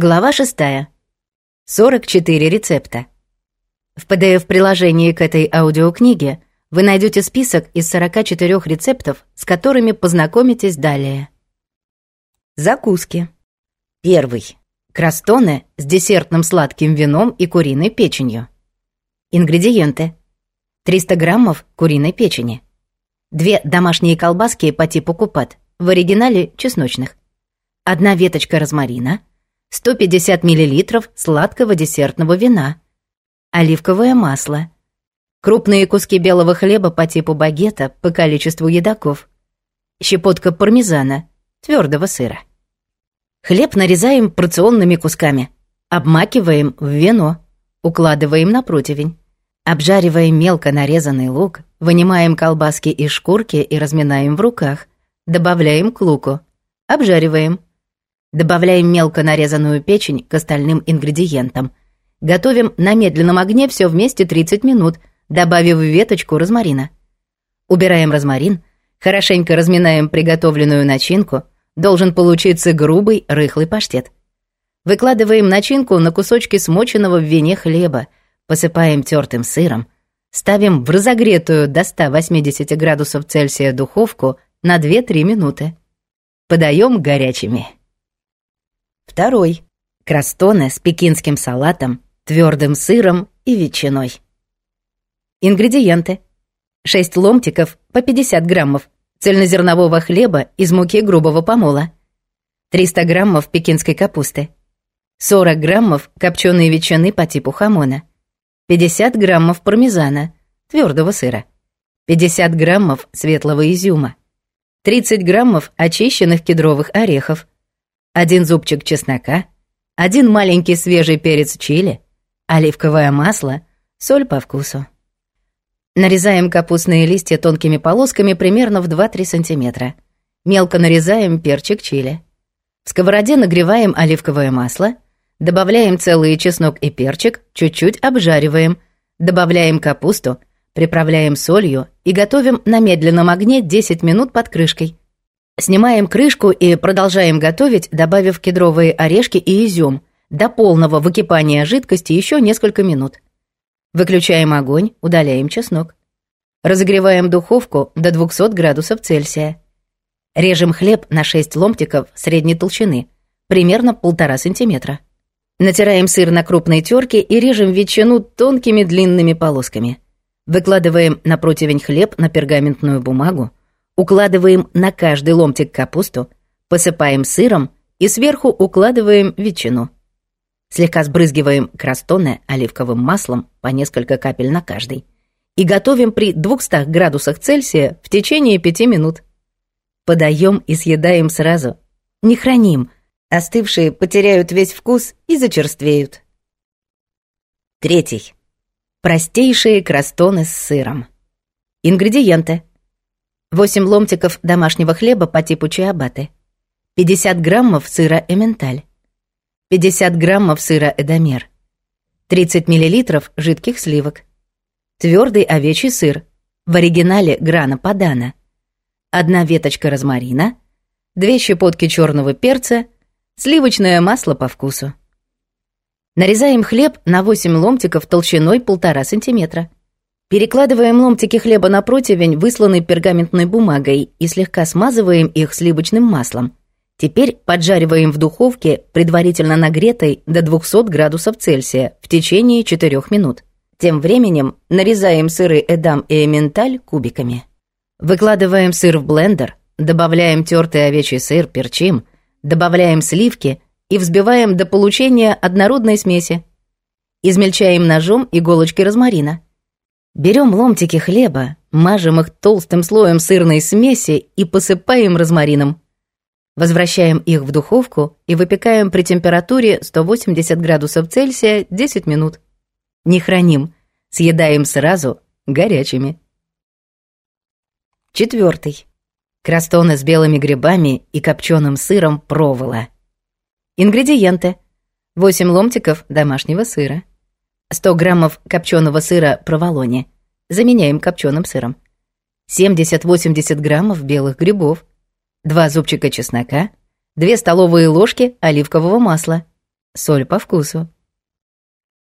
Глава 6. 44 рецепта. В PDF-приложении к этой аудиокниге вы найдете список из 44 рецептов, с которыми познакомитесь далее. Закуски. Первый. Крастоны с десертным сладким вином и куриной печенью. Ингредиенты. 300 граммов куриной печени. Две домашние колбаски по типу купат, в оригинале чесночных. Одна веточка розмарина – 150 мл сладкого десертного вина, оливковое масло, крупные куски белого хлеба по типу багета по количеству едоков, щепотка пармезана, твердого сыра. Хлеб нарезаем порционными кусками, обмакиваем в вино, укладываем на противень. Обжариваем мелко нарезанный лук, вынимаем колбаски из шкурки и разминаем в руках. Добавляем к луку. Обжариваем. Добавляем мелко нарезанную печень к остальным ингредиентам. Готовим на медленном огне все вместе 30 минут, добавив веточку розмарина. Убираем розмарин, хорошенько разминаем приготовленную начинку, должен получиться грубый рыхлый паштет. Выкладываем начинку на кусочки смоченного в вине хлеба, посыпаем тертым сыром, ставим в разогретую до 180 градусов Цельсия духовку на 2-3 минуты. Подаем горячими. Второй – крастоны с пекинским салатом, твердым сыром и ветчиной. Ингредиенты. 6 ломтиков по 50 граммов цельнозернового хлеба из муки грубого помола, 300 граммов пекинской капусты, 40 граммов копченой ветчины по типу хамона, 50 граммов пармезана, твердого сыра, 50 граммов светлого изюма, 30 граммов очищенных кедровых орехов – один зубчик чеснока, один маленький свежий перец чили, оливковое масло, соль по вкусу. Нарезаем капустные листья тонкими полосками примерно в 2-3 сантиметра. Мелко нарезаем перчик чили. В сковороде нагреваем оливковое масло, добавляем целый чеснок и перчик, чуть-чуть обжариваем, добавляем капусту, приправляем солью и готовим на медленном огне 10 минут под крышкой. Снимаем крышку и продолжаем готовить, добавив кедровые орешки и изюм до полного выкипания жидкости еще несколько минут. Выключаем огонь, удаляем чеснок. Разогреваем духовку до 200 градусов Цельсия. Режем хлеб на 6 ломтиков средней толщины, примерно 1,5 см. Натираем сыр на крупной терке и режем ветчину тонкими длинными полосками. Выкладываем на противень хлеб на пергаментную бумагу, Укладываем на каждый ломтик капусту, посыпаем сыром и сверху укладываем ветчину. Слегка сбрызгиваем крастоны оливковым маслом по несколько капель на каждый и готовим при 200 градусах Цельсия в течение 5 минут. Подаем и съедаем сразу. Не храним. Остывшие потеряют весь вкус и зачерствеют. Третий. Простейшие крастоны с сыром. Ингредиенты. 8 ломтиков домашнего хлеба по типу чиабаты, 50 граммов сыра эменталь, 50 граммов сыра эдамер, 30 миллилитров жидких сливок, твердый овечий сыр, в оригинале грана падана, одна веточка розмарина, две щепотки черного перца, сливочное масло по вкусу. Нарезаем хлеб на 8 ломтиков толщиной 1,5 сантиметра. Перекладываем ломтики хлеба на противень, высланный пергаментной бумагой, и слегка смазываем их сливочным маслом. Теперь поджариваем в духовке, предварительно нагретой до 200 градусов Цельсия, в течение 4 минут. Тем временем нарезаем сыры эдам и эменталь кубиками. Выкладываем сыр в блендер, добавляем тертый овечий сыр, перчим, добавляем сливки и взбиваем до получения однородной смеси. Измельчаем ножом иголочки розмарина – Берем ломтики хлеба, мажем их толстым слоем сырной смеси и посыпаем розмарином. Возвращаем их в духовку и выпекаем при температуре 180 градусов Цельсия 10 минут. Не храним, съедаем сразу, горячими. Четвертый. Крастоны с белыми грибами и копченым сыром провола. Ингредиенты. 8 ломтиков домашнего сыра, 100 граммов копченого сыра проволоне заменяем копченым сыром. 70-80 граммов белых грибов, 2 зубчика чеснока, 2 столовые ложки оливкового масла, соль по вкусу.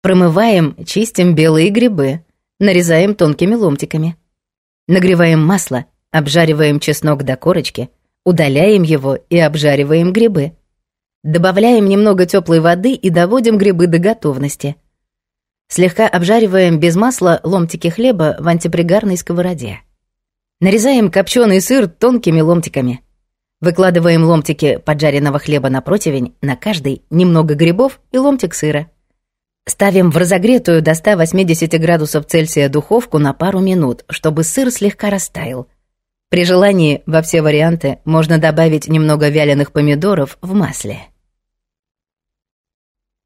Промываем, чистим белые грибы, нарезаем тонкими ломтиками. Нагреваем масло, обжариваем чеснок до корочки, удаляем его и обжариваем грибы. Добавляем немного теплой воды и доводим грибы до готовности – Слегка обжариваем без масла ломтики хлеба в антипригарной сковороде. Нарезаем копченый сыр тонкими ломтиками. Выкладываем ломтики поджаренного хлеба на противень, на каждый немного грибов и ломтик сыра. Ставим в разогретую до 180 градусов Цельсия духовку на пару минут, чтобы сыр слегка растаял. При желании во все варианты можно добавить немного вяленых помидоров в масле.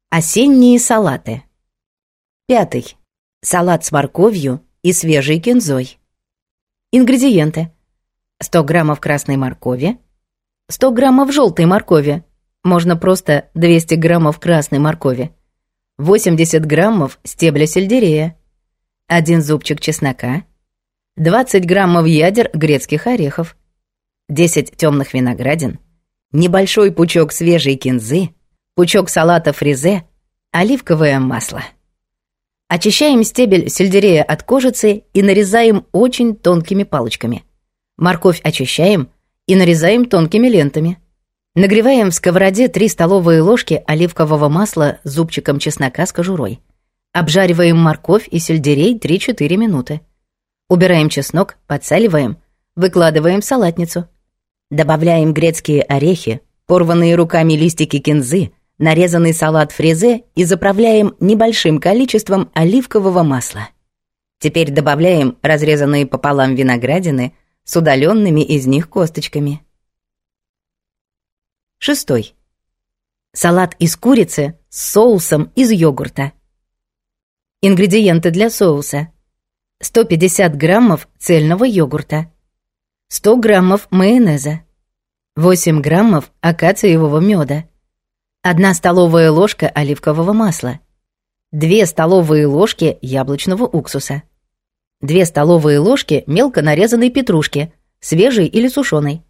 Осенние салаты – Пятый. Салат с морковью и свежей кинзой. Ингредиенты. 100 граммов красной моркови, 100 граммов желтой моркови, можно просто 200 граммов красной моркови, 80 граммов стебля сельдерея, 1 зубчик чеснока, 20 граммов ядер грецких орехов, 10 темных виноградин, небольшой пучок свежей кинзы, пучок салата фрезе, оливковое масло. Очищаем стебель сельдерея от кожицы и нарезаем очень тонкими палочками. Морковь очищаем и нарезаем тонкими лентами. Нагреваем в сковороде 3 столовые ложки оливкового масла с зубчиком чеснока с кожурой. Обжариваем морковь и сельдерей 3-4 минуты. Убираем чеснок, подсаливаем, выкладываем в салатницу. Добавляем грецкие орехи, порванные руками листики кинзы – нарезанный салат фрезе и заправляем небольшим количеством оливкового масла. Теперь добавляем разрезанные пополам виноградины с удаленными из них косточками. Шестой. Салат из курицы с соусом из йогурта. Ингредиенты для соуса. 150 граммов цельного йогурта. 100 граммов майонеза. 8 граммов акациевого меда одна столовая ложка оливкового масла, две столовые ложки яблочного уксуса, две столовые ложки мелко нарезанной петрушки, свежей или сушеной,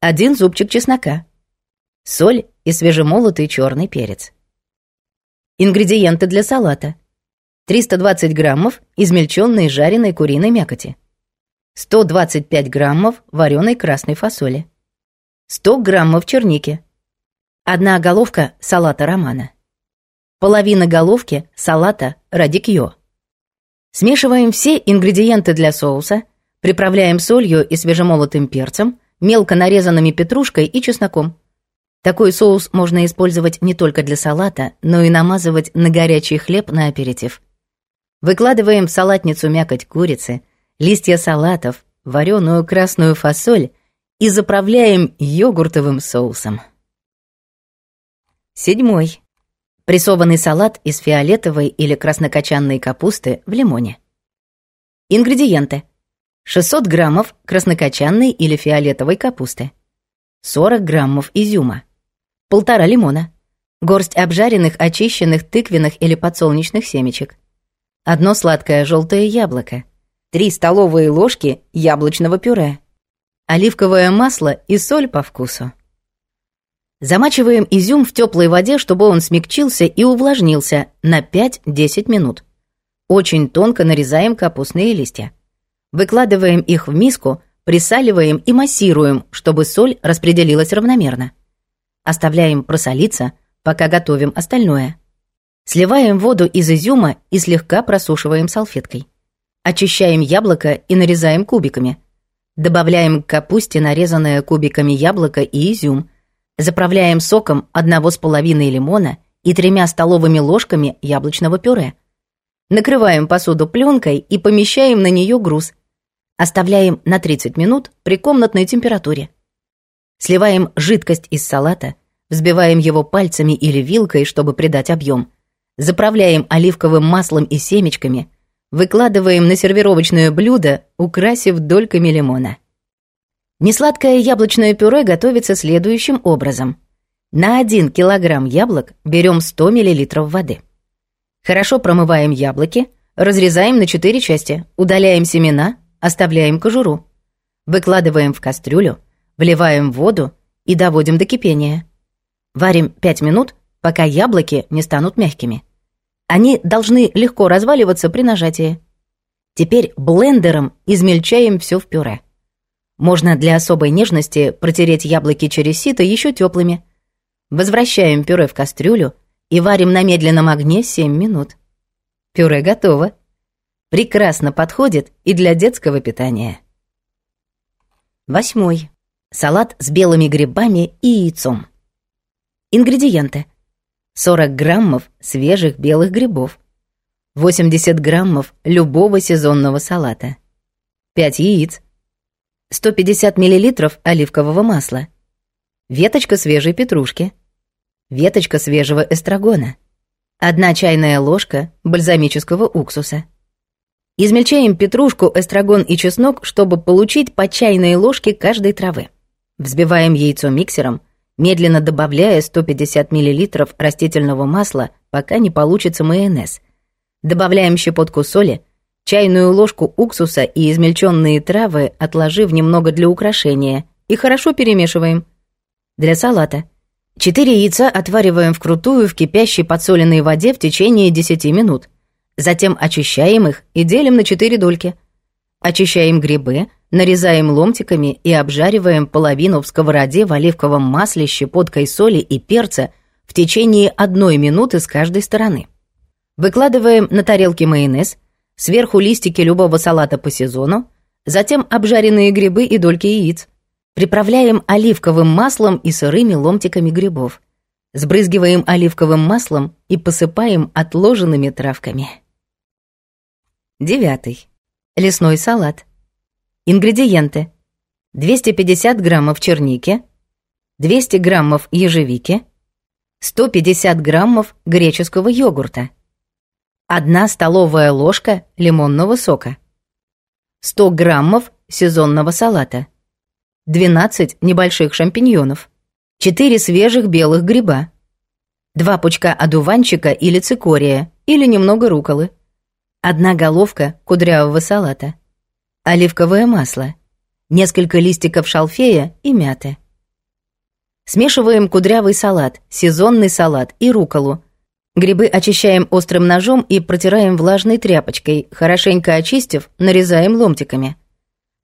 один зубчик чеснока, соль и свежемолотый черный перец. Ингредиенты для салата. 320 граммов измельченной жареной куриной мякоти, 125 граммов вареной красной фасоли, 100 граммов черники – Одна головка – салата романа. Половина головки – салата радикьё. Смешиваем все ингредиенты для соуса, приправляем солью и свежемолотым перцем, мелко нарезанными петрушкой и чесноком. Такой соус можно использовать не только для салата, но и намазывать на горячий хлеб на аперитив. Выкладываем в салатницу мякоть курицы, листья салатов, вареную красную фасоль и заправляем йогуртовым соусом. Седьмой. Прессованный салат из фиолетовой или краснокочанной капусты в лимоне. Ингредиенты. 600 граммов краснокочанной или фиолетовой капусты. 40 граммов изюма. Полтора лимона. Горсть обжаренных, очищенных тыквенных или подсолнечных семечек. Одно сладкое желтое яблоко. 3 столовые ложки яблочного пюре. Оливковое масло и соль по вкусу. Замачиваем изюм в теплой воде, чтобы он смягчился и увлажнился на 5-10 минут. Очень тонко нарезаем капустные листья. Выкладываем их в миску, присаливаем и массируем, чтобы соль распределилась равномерно. Оставляем просолиться, пока готовим остальное. Сливаем воду из изюма и слегка просушиваем салфеткой. Очищаем яблоко и нарезаем кубиками. Добавляем к капусте нарезанное кубиками яблоко и изюм – Заправляем соком одного с половиной лимона и тремя столовыми ложками яблочного пюре. Накрываем посуду пленкой и помещаем на нее груз. Оставляем на 30 минут при комнатной температуре. Сливаем жидкость из салата, взбиваем его пальцами или вилкой, чтобы придать объем. Заправляем оливковым маслом и семечками. Выкладываем на сервировочное блюдо, украсив дольками лимона. Несладкое яблочное пюре готовится следующим образом. На 1 килограмм яблок берем 100 миллилитров воды. Хорошо промываем яблоки, разрезаем на 4 части, удаляем семена, оставляем кожуру. Выкладываем в кастрюлю, вливаем воду и доводим до кипения. Варим 5 минут, пока яблоки не станут мягкими. Они должны легко разваливаться при нажатии. Теперь блендером измельчаем все в пюре. Можно для особой нежности протереть яблоки через сито еще теплыми. Возвращаем пюре в кастрюлю и варим на медленном огне 7 минут. Пюре готово. Прекрасно подходит и для детского питания. Восьмой. Салат с белыми грибами и яйцом. Ингредиенты. 40 граммов свежих белых грибов. 80 граммов любого сезонного салата. 5 яиц. 150 миллилитров оливкового масла, веточка свежей петрушки, веточка свежего эстрагона, одна чайная ложка бальзамического уксуса. Измельчаем петрушку, эстрагон и чеснок, чтобы получить по чайной ложке каждой травы. Взбиваем яйцо миксером, медленно добавляя 150 мл растительного масла, пока не получится майонез. Добавляем щепотку соли – Чайную ложку уксуса и измельченные травы отложив немного для украшения и хорошо перемешиваем. Для салата. четыре яйца отвариваем вкрутую в кипящей подсоленной воде в течение 10 минут. Затем очищаем их и делим на четыре дольки. Очищаем грибы, нарезаем ломтиками и обжариваем половину в сковороде в оливковом масле щепоткой соли и перца в течение одной минуты с каждой стороны. Выкладываем на тарелке майонез – Сверху листики любого салата по сезону, затем обжаренные грибы и дольки яиц. Приправляем оливковым маслом и сырыми ломтиками грибов. Сбрызгиваем оливковым маслом и посыпаем отложенными травками. Девятый. Лесной салат. Ингредиенты. 250 граммов черники, 200 граммов ежевики, 150 граммов греческого йогурта, одна столовая ложка лимонного сока, 100 граммов сезонного салата, 12 небольших шампиньонов, 4 свежих белых гриба, 2 пучка одуванчика или цикория, или немного руколы, одна головка кудрявого салата, оливковое масло, несколько листиков шалфея и мяты. Смешиваем кудрявый салат, сезонный салат и руколу – Грибы очищаем острым ножом и протираем влажной тряпочкой, хорошенько очистив, нарезаем ломтиками.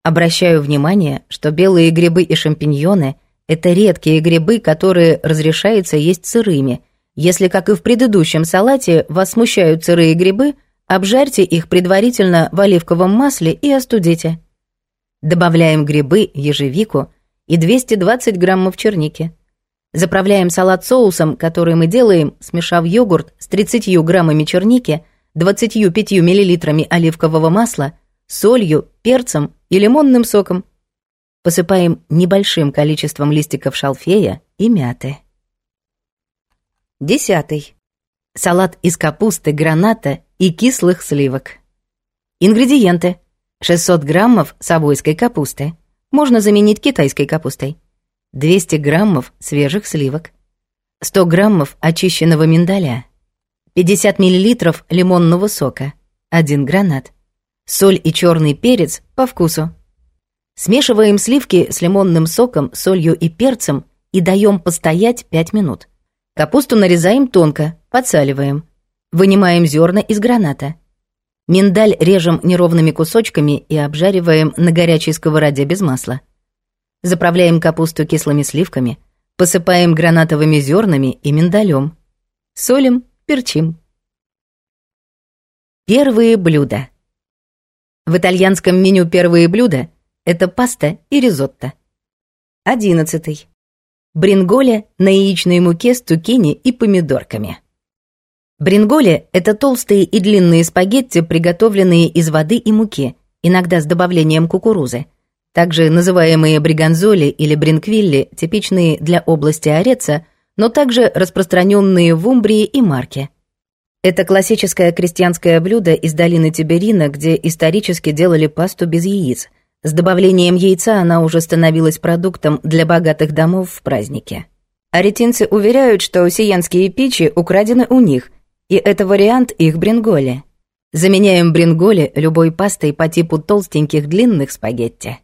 Обращаю внимание, что белые грибы и шампиньоны – это редкие грибы, которые разрешается есть сырыми. Если, как и в предыдущем салате, вас смущают сырые грибы, обжарьте их предварительно в оливковом масле и остудите. Добавляем грибы, ежевику и 220 граммов черники – Заправляем салат соусом, который мы делаем, смешав йогурт с 30 граммами черники, 25 миллилитрами оливкового масла, солью, перцем и лимонным соком. Посыпаем небольшим количеством листиков шалфея и мяты. Десятый. Салат из капусты, граната и кислых сливок. Ингредиенты. 600 граммов савойской капусты. Можно заменить китайской капустой. 200 граммов свежих сливок, 100 граммов очищенного миндаля, 50 миллилитров лимонного сока, 1 гранат, соль и черный перец по вкусу. Смешиваем сливки с лимонным соком, солью и перцем и даем постоять 5 минут. Капусту нарезаем тонко, подсаливаем. Вынимаем зерна из граната. Миндаль режем неровными кусочками и обжариваем на горячей сковороде без масла. Заправляем капусту кислыми сливками, посыпаем гранатовыми зернами и миндалем. Солим, перчим. Первые блюда. В итальянском меню первые блюда – это паста и ризотто. Одиннадцатый. Бринголе на яичной муке с тукини и помидорками. Бринголе – это толстые и длинные спагетти, приготовленные из воды и муки, иногда с добавлением кукурузы – также называемые бриганзоли или бринквилли, типичные для области Ореца, но также распространенные в Умбрии и Марке. Это классическое крестьянское блюдо из долины Тиберина, где исторически делали пасту без яиц. С добавлением яйца она уже становилась продуктом для богатых домов в празднике. Аретинцы уверяют, что сиенские печи украдены у них, и это вариант их бринголи. Заменяем бринголи любой пастой по типу толстеньких длинных спагетти.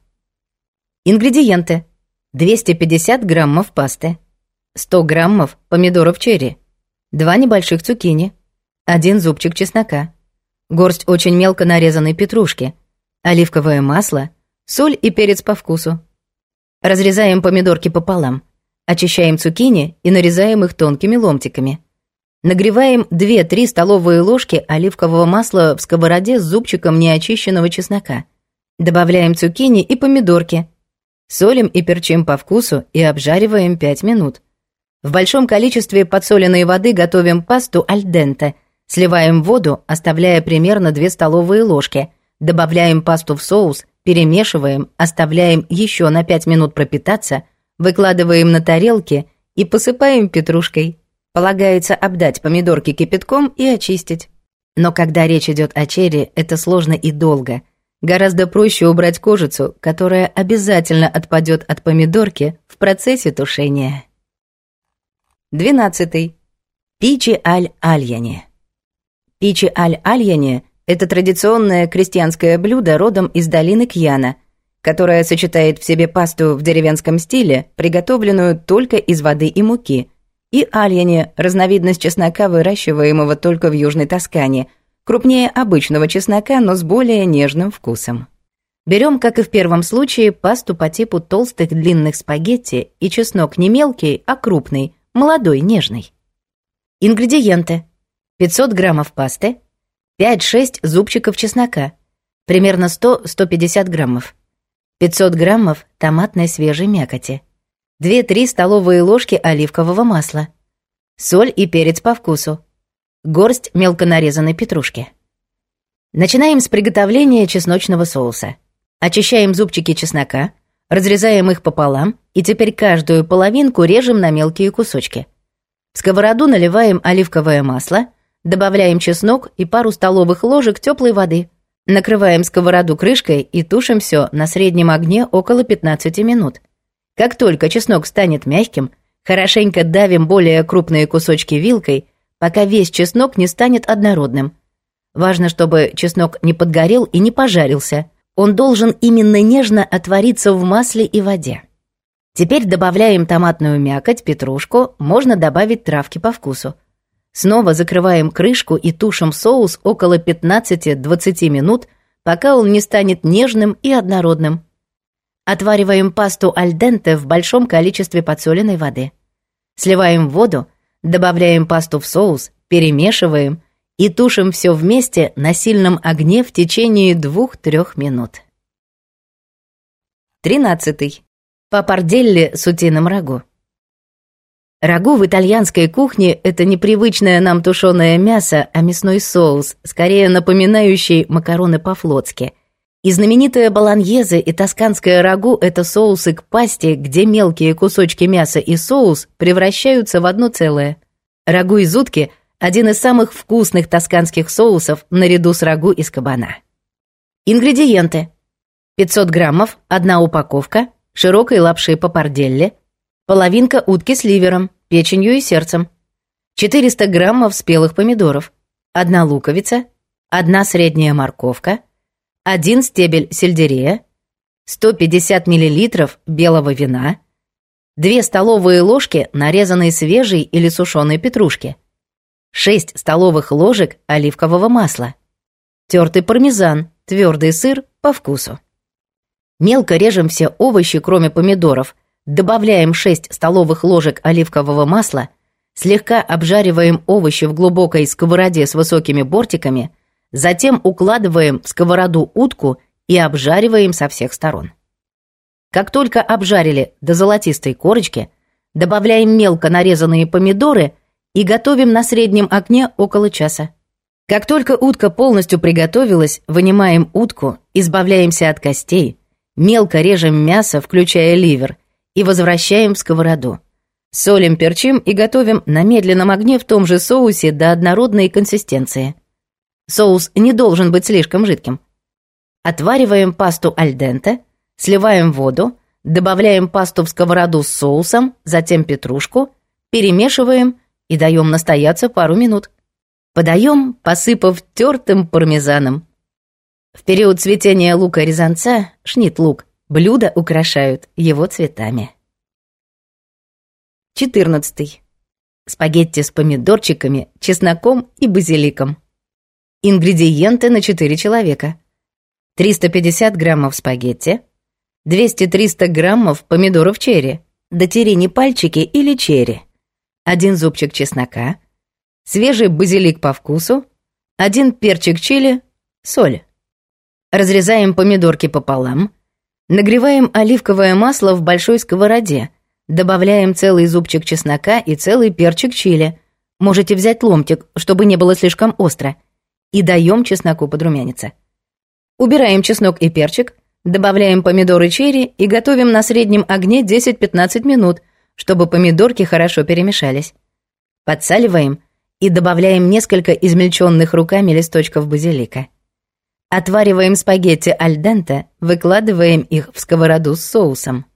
Ингредиенты. 250 граммов пасты, 100 граммов помидоров черри, 2 небольших цукини, 1 зубчик чеснока, горсть очень мелко нарезанной петрушки, оливковое масло, соль и перец по вкусу. Разрезаем помидорки пополам, очищаем цукини и нарезаем их тонкими ломтиками. Нагреваем 2-3 столовые ложки оливкового масла в сковороде с зубчиком неочищенного чеснока. Добавляем цукини и помидорки – солим и перчим по вкусу и обжариваем 5 минут. В большом количестве подсоленной воды готовим пасту аль денте. Сливаем воду, оставляя примерно 2 столовые ложки. Добавляем пасту в соус, перемешиваем, оставляем еще на 5 минут пропитаться, выкладываем на тарелки и посыпаем петрушкой. Полагается обдать помидорки кипятком и очистить. Но когда речь идет о черри, это сложно и долго – Гораздо проще убрать кожицу, которая обязательно отпадет от помидорки в процессе тушения. 12. Пичи аль-альяне. Пичи аль-альяне – это традиционное крестьянское блюдо родом из долины Кьяна, которое сочетает в себе пасту в деревенском стиле, приготовленную только из воды и муки, и альяне – разновидность чеснока, выращиваемого только в Южной Тоскане – крупнее обычного чеснока, но с более нежным вкусом. Берем, как и в первом случае, пасту по типу толстых длинных спагетти и чеснок не мелкий, а крупный, молодой, нежный. Ингредиенты. 500 граммов пасты, 5-6 зубчиков чеснока, примерно 100-150 граммов, 500 граммов томатной свежей мякоти, 2-3 столовые ложки оливкового масла, соль и перец по вкусу, горсть мелко нарезанной петрушки. Начинаем с приготовления чесночного соуса. Очищаем зубчики чеснока, разрезаем их пополам и теперь каждую половинку режем на мелкие кусочки. В сковороду наливаем оливковое масло, добавляем чеснок и пару столовых ложек теплой воды. Накрываем сковороду крышкой и тушим все на среднем огне около 15 минут. Как только чеснок станет мягким, хорошенько давим более крупные кусочки вилкой – пока весь чеснок не станет однородным. Важно, чтобы чеснок не подгорел и не пожарился. Он должен именно нежно отвариться в масле и воде. Теперь добавляем томатную мякоть, петрушку, можно добавить травки по вкусу. Снова закрываем крышку и тушим соус около 15-20 минут, пока он не станет нежным и однородным. Отвариваем пасту аль денте в большом количестве подсоленной воды. Сливаем воду, Добавляем пасту в соус, перемешиваем и тушим все вместе на сильном огне в течение 2-3 минут. 13. Папарделли с утиным рагу. Рагу в итальянской кухне – это непривычное нам тушеное мясо, а мясной соус, скорее напоминающий макароны по-флотски – и знаменитая баланьезы и тосканское рагу – это соусы к пасте, где мелкие кусочки мяса и соус превращаются в одно целое. Рагу из утки – один из самых вкусных тосканских соусов наряду с рагу из кабана. Ингредиенты. 500 граммов, одна упаковка, широкой лапши папарделле, половинка утки с ливером, печенью и сердцем, 400 граммов спелых помидоров, одна луковица, одна средняя морковка – 1 стебель сельдерея, 150 мл белого вина, 2 столовые ложки нарезанной свежей или сушеной петрушки, 6 столовых ложек оливкового масла, тертый пармезан, твердый сыр по вкусу. Мелко режем все овощи, кроме помидоров, добавляем 6 столовых ложек оливкового масла, слегка обжариваем овощи в глубокой сковороде с высокими бортиками – Затем укладываем в сковороду утку и обжариваем со всех сторон. Как только обжарили до золотистой корочки, добавляем мелко нарезанные помидоры и готовим на среднем огне около часа. Как только утка полностью приготовилась, вынимаем утку, избавляемся от костей, мелко режем мясо, включая ливер, и возвращаем в сковороду. Солим, перчим и готовим на медленном огне в том же соусе до однородной консистенции – Соус не должен быть слишком жидким. Отвариваем пасту альденте, сливаем воду, добавляем пасту в сковороду с соусом, затем петрушку, перемешиваем и даем настояться пару минут. Подаем, посыпав тертым пармезаном. В период цветения лука-резанца, шнит-лук, блюда украшают его цветами. 14. Спагетти с помидорчиками, чесноком и базиликом. Ингредиенты на 4 человека. 350 граммов спагетти, 200-300 граммов помидоров черри, дотерини пальчики или черри, один зубчик чеснока, свежий базилик по вкусу, один перчик чили, соль. Разрезаем помидорки пополам, нагреваем оливковое масло в большой сковороде, добавляем целый зубчик чеснока и целый перчик чили. Можете взять ломтик, чтобы не было слишком остро – и даем чесноку подрумяниться. Убираем чеснок и перчик, добавляем помидоры черри и готовим на среднем огне 10-15 минут, чтобы помидорки хорошо перемешались. Подсаливаем и добавляем несколько измельченных руками листочков базилика. Отвариваем спагетти аль денте, выкладываем их в сковороду с соусом.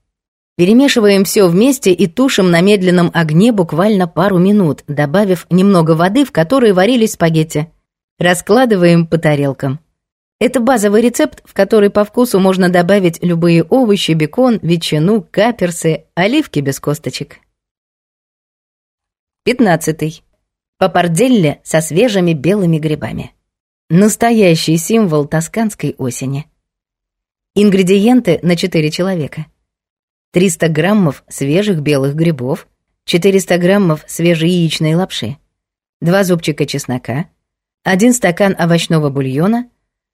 Перемешиваем все вместе и тушим на медленном огне буквально пару минут, добавив немного воды, в которой варились спагетти. Раскладываем по тарелкам. Это базовый рецепт, в который по вкусу можно добавить любые овощи, бекон, ветчину, каперсы, оливки без косточек. 15. Папарделле со свежими белыми грибами. Настоящий символ тосканской осени. Ингредиенты на 4 человека. 300 граммов свежих белых грибов, 400 граммов свежей яичной лапши, 2 зубчика чеснока, один стакан овощного бульона,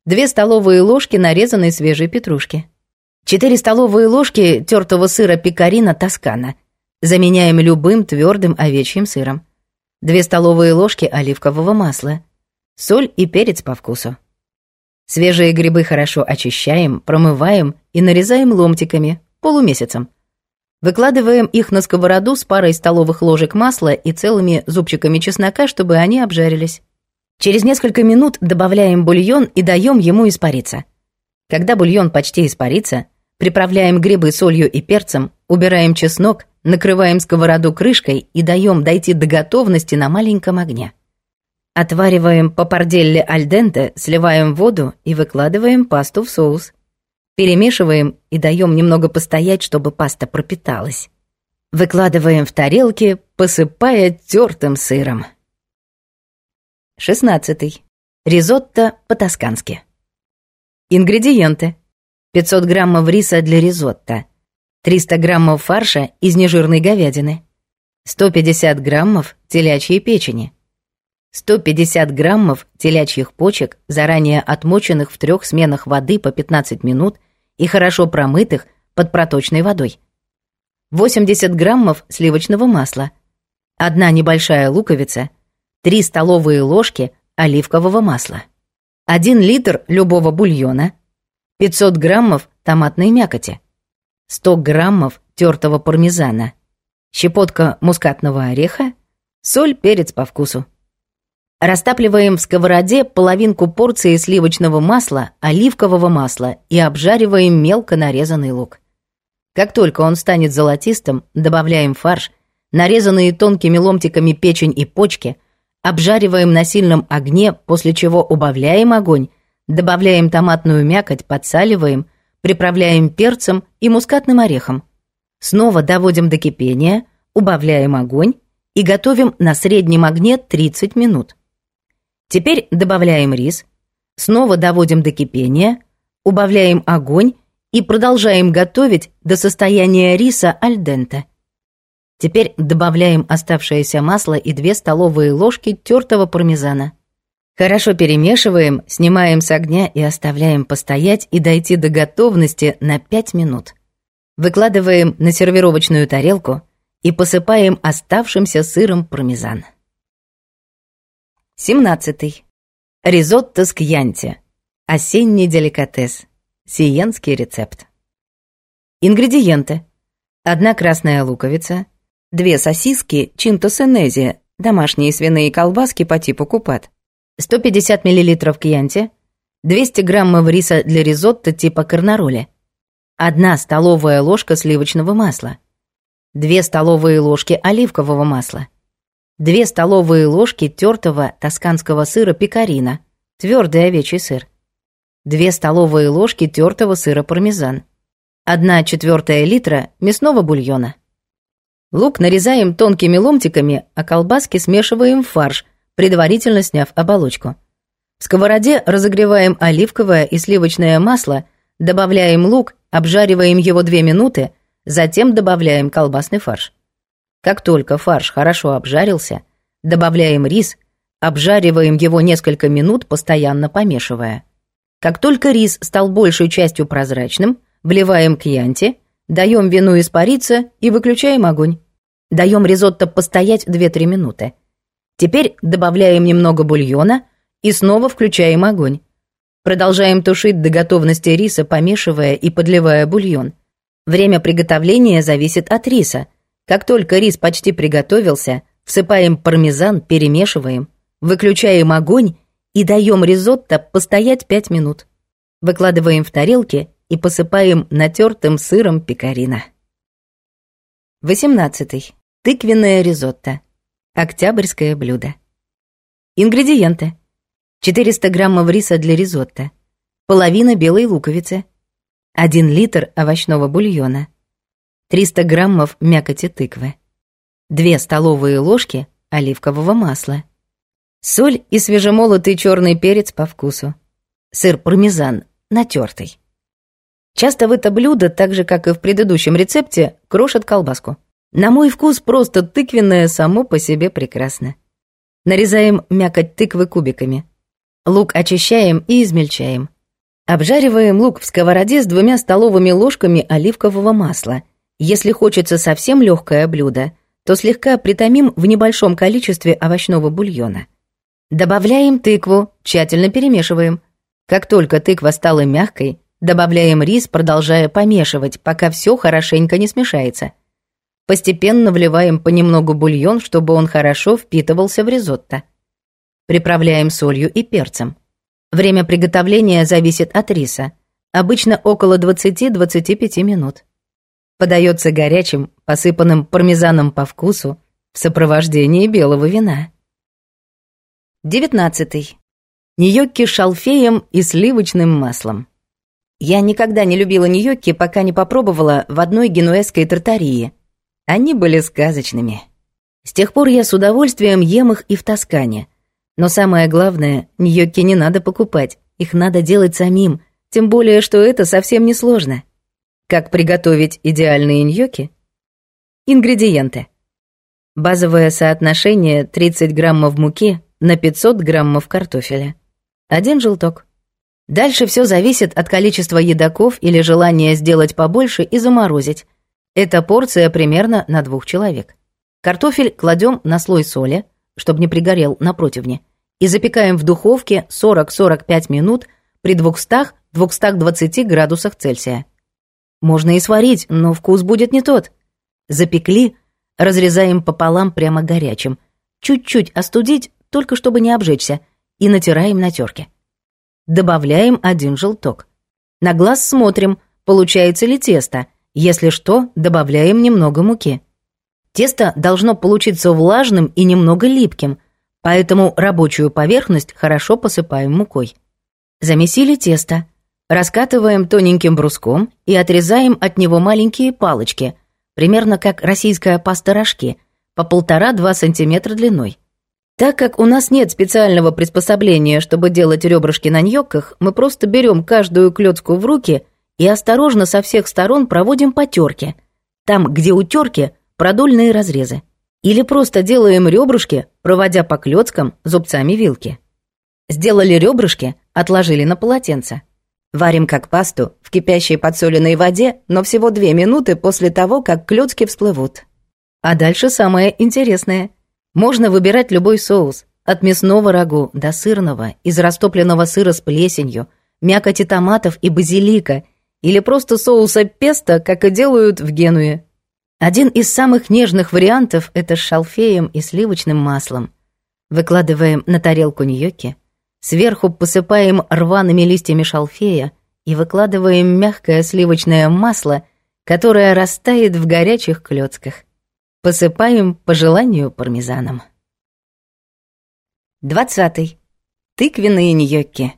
две столовые ложки нарезанной свежей петрушки, четыре столовые ложки тертого сыра пекарина тоскана, заменяем любым твердым овечьим сыром, две столовые ложки оливкового масла, соль и перец по вкусу. Свежие грибы хорошо очищаем, промываем и нарезаем ломтиками, полумесяцем. Выкладываем их на сковороду с парой столовых ложек масла и целыми зубчиками чеснока, чтобы они обжарились. Через несколько минут добавляем бульон и даем ему испариться. Когда бульон почти испарится, приправляем грибы солью и перцем, убираем чеснок, накрываем сковороду крышкой и даем дойти до готовности на маленьком огне. Отвариваем папарделле альденте, сливаем воду и выкладываем пасту в соус. Перемешиваем и даем немного постоять, чтобы паста пропиталась. Выкладываем в тарелки, посыпая тертым сыром. 16. Ризотто по-тоскански. Ингредиенты. 500 граммов риса для ризотто. 300 граммов фарша из нежирной говядины. 150 граммов телячьей печени. 150 граммов телячьих почек, заранее отмоченных в трех сменах воды по 15 минут и хорошо промытых под проточной водой. 80 граммов сливочного масла. Одна небольшая луковица – три столовые ложки оливкового масла, один литр любого бульона, 500 граммов томатной мякоти, 100 граммов тертого пармезана, щепотка мускатного ореха, соль, перец по вкусу. Растапливаем в сковороде половинку порции сливочного масла, оливкового масла и обжариваем мелко нарезанный лук. Как только он станет золотистым, добавляем фарш, нарезанные тонкими ломтиками печень и почки, Обжариваем на сильном огне, после чего убавляем огонь, добавляем томатную мякоть, подсаливаем, приправляем перцем и мускатным орехом. Снова доводим до кипения, убавляем огонь и готовим на среднем огне 30 минут. Теперь добавляем рис, снова доводим до кипения, убавляем огонь и продолжаем готовить до состояния риса аль денте. Теперь добавляем оставшееся масло и две столовые ложки тертого пармезана. Хорошо перемешиваем, снимаем с огня и оставляем постоять и дойти до готовности на 5 минут. Выкладываем на сервировочную тарелку и посыпаем оставшимся сыром пармезан. 17. Ризотто с кьянти. Осенний деликатес. Сиенский рецепт. Ингредиенты. одна красная луковица – Две сосиски чинтосенези, домашние свиные колбаски по типу купат. 150 мл кьянти, 200 граммов риса для ризотто типа карнароли, одна столовая ложка сливочного масла, 2 столовые ложки оливкового масла, 2 столовые ложки тертого тосканского сыра пекарина, твердый овечий сыр, 2 столовые ложки тертого сыра пармезан, 1 четвертая литра мясного бульона. Лук нарезаем тонкими ломтиками, а колбаски смешиваем в фарш, предварительно сняв оболочку. В сковороде разогреваем оливковое и сливочное масло, добавляем лук, обжариваем его 2 минуты, затем добавляем колбасный фарш. Как только фарш хорошо обжарился, добавляем рис, обжариваем его несколько минут, постоянно помешивая. Как только рис стал большей частью прозрачным, вливаем кьянти, даем вину испариться и выключаем огонь. Даем ризотто постоять 2-3 минуты. Теперь добавляем немного бульона и снова включаем огонь. Продолжаем тушить до готовности риса, помешивая и подливая бульон. Время приготовления зависит от риса. Как только рис почти приготовился, всыпаем пармезан, перемешиваем, выключаем огонь и даем ризотто постоять 5 минут. Выкладываем в тарелки и посыпаем натертым сыром пекарина. 18. Тыквенное ризотто. Октябрьское блюдо. Ингредиенты. 400 граммов риса для ризотто. Половина белой луковицы. 1 литр овощного бульона. 300 граммов мякоти тыквы. 2 столовые ложки оливкового масла. Соль и свежемолотый черный перец по вкусу. Сыр пармезан, натертый. Часто в это блюдо, так же как и в предыдущем рецепте, крошат колбаску. На мой вкус просто тыквенное само по себе прекрасно. Нарезаем мякоть тыквы кубиками. Лук очищаем и измельчаем. Обжариваем лук в сковороде с двумя столовыми ложками оливкового масла. Если хочется совсем легкое блюдо, то слегка притомим в небольшом количестве овощного бульона. Добавляем тыкву, тщательно перемешиваем. Как только тыква стала мягкой, добавляем рис, продолжая помешивать, пока все хорошенько не смешается. Постепенно вливаем понемногу бульон, чтобы он хорошо впитывался в ризотто. Приправляем солью и перцем. Время приготовления зависит от риса. Обычно около 20-25 минут. Подается горячим, посыпанным пармезаном по вкусу, в сопровождении белого вина. 19. Ньокки шалфеем и сливочным маслом. Я никогда не любила ньокки, пока не попробовала в одной генуэзской тартарии. Они были сказочными. С тех пор я с удовольствием ем их и в Тоскане. Но самое главное, ньокки не надо покупать, их надо делать самим, тем более, что это совсем не сложно. Как приготовить идеальные ньокки? Ингредиенты. Базовое соотношение 30 граммов муки на 500 граммов картофеля. Один желток. Дальше все зависит от количества едоков или желания сделать побольше и заморозить. Эта порция примерно на двух человек. Картофель кладем на слой соли, чтобы не пригорел на противне, и запекаем в духовке 40-45 минут при 200-220 градусах Цельсия. Можно и сварить, но вкус будет не тот. Запекли, разрезаем пополам прямо горячим. Чуть-чуть остудить, только чтобы не обжечься, и натираем на терке. Добавляем один желток. На глаз смотрим, получается ли тесто. Если что, добавляем немного муки. Тесто должно получиться влажным и немного липким, поэтому рабочую поверхность хорошо посыпаем мукой. Замесили тесто. Раскатываем тоненьким бруском и отрезаем от него маленькие палочки, примерно как российская паста рожки, по полтора-два сантиметра длиной. Так как у нас нет специального приспособления, чтобы делать ребрышки на ньокках, мы просто берем каждую клетку в руки и осторожно со всех сторон проводим по терке. Там, где у терки, продольные разрезы. Или просто делаем ребрышки, проводя по клеткам зубцами вилки. Сделали ребрышки, отложили на полотенце. Варим как пасту в кипящей подсоленной воде, но всего 2 минуты после того, как клетки всплывут. А дальше самое интересное – можно выбирать любой соус, от мясного рагу до сырного, из растопленного сыра с плесенью, мякоти томатов и базилика, или просто соуса песто, как и делают в Генуе. Один из самых нежных вариантов – это с шалфеем и сливочным маслом. Выкладываем на тарелку ньокки, сверху посыпаем рваными листьями шалфея и выкладываем мягкое сливочное масло, которое растает в горячих клёцках – Посыпаем по желанию пармезаном. Двадцатый. Тыквенные ньокки.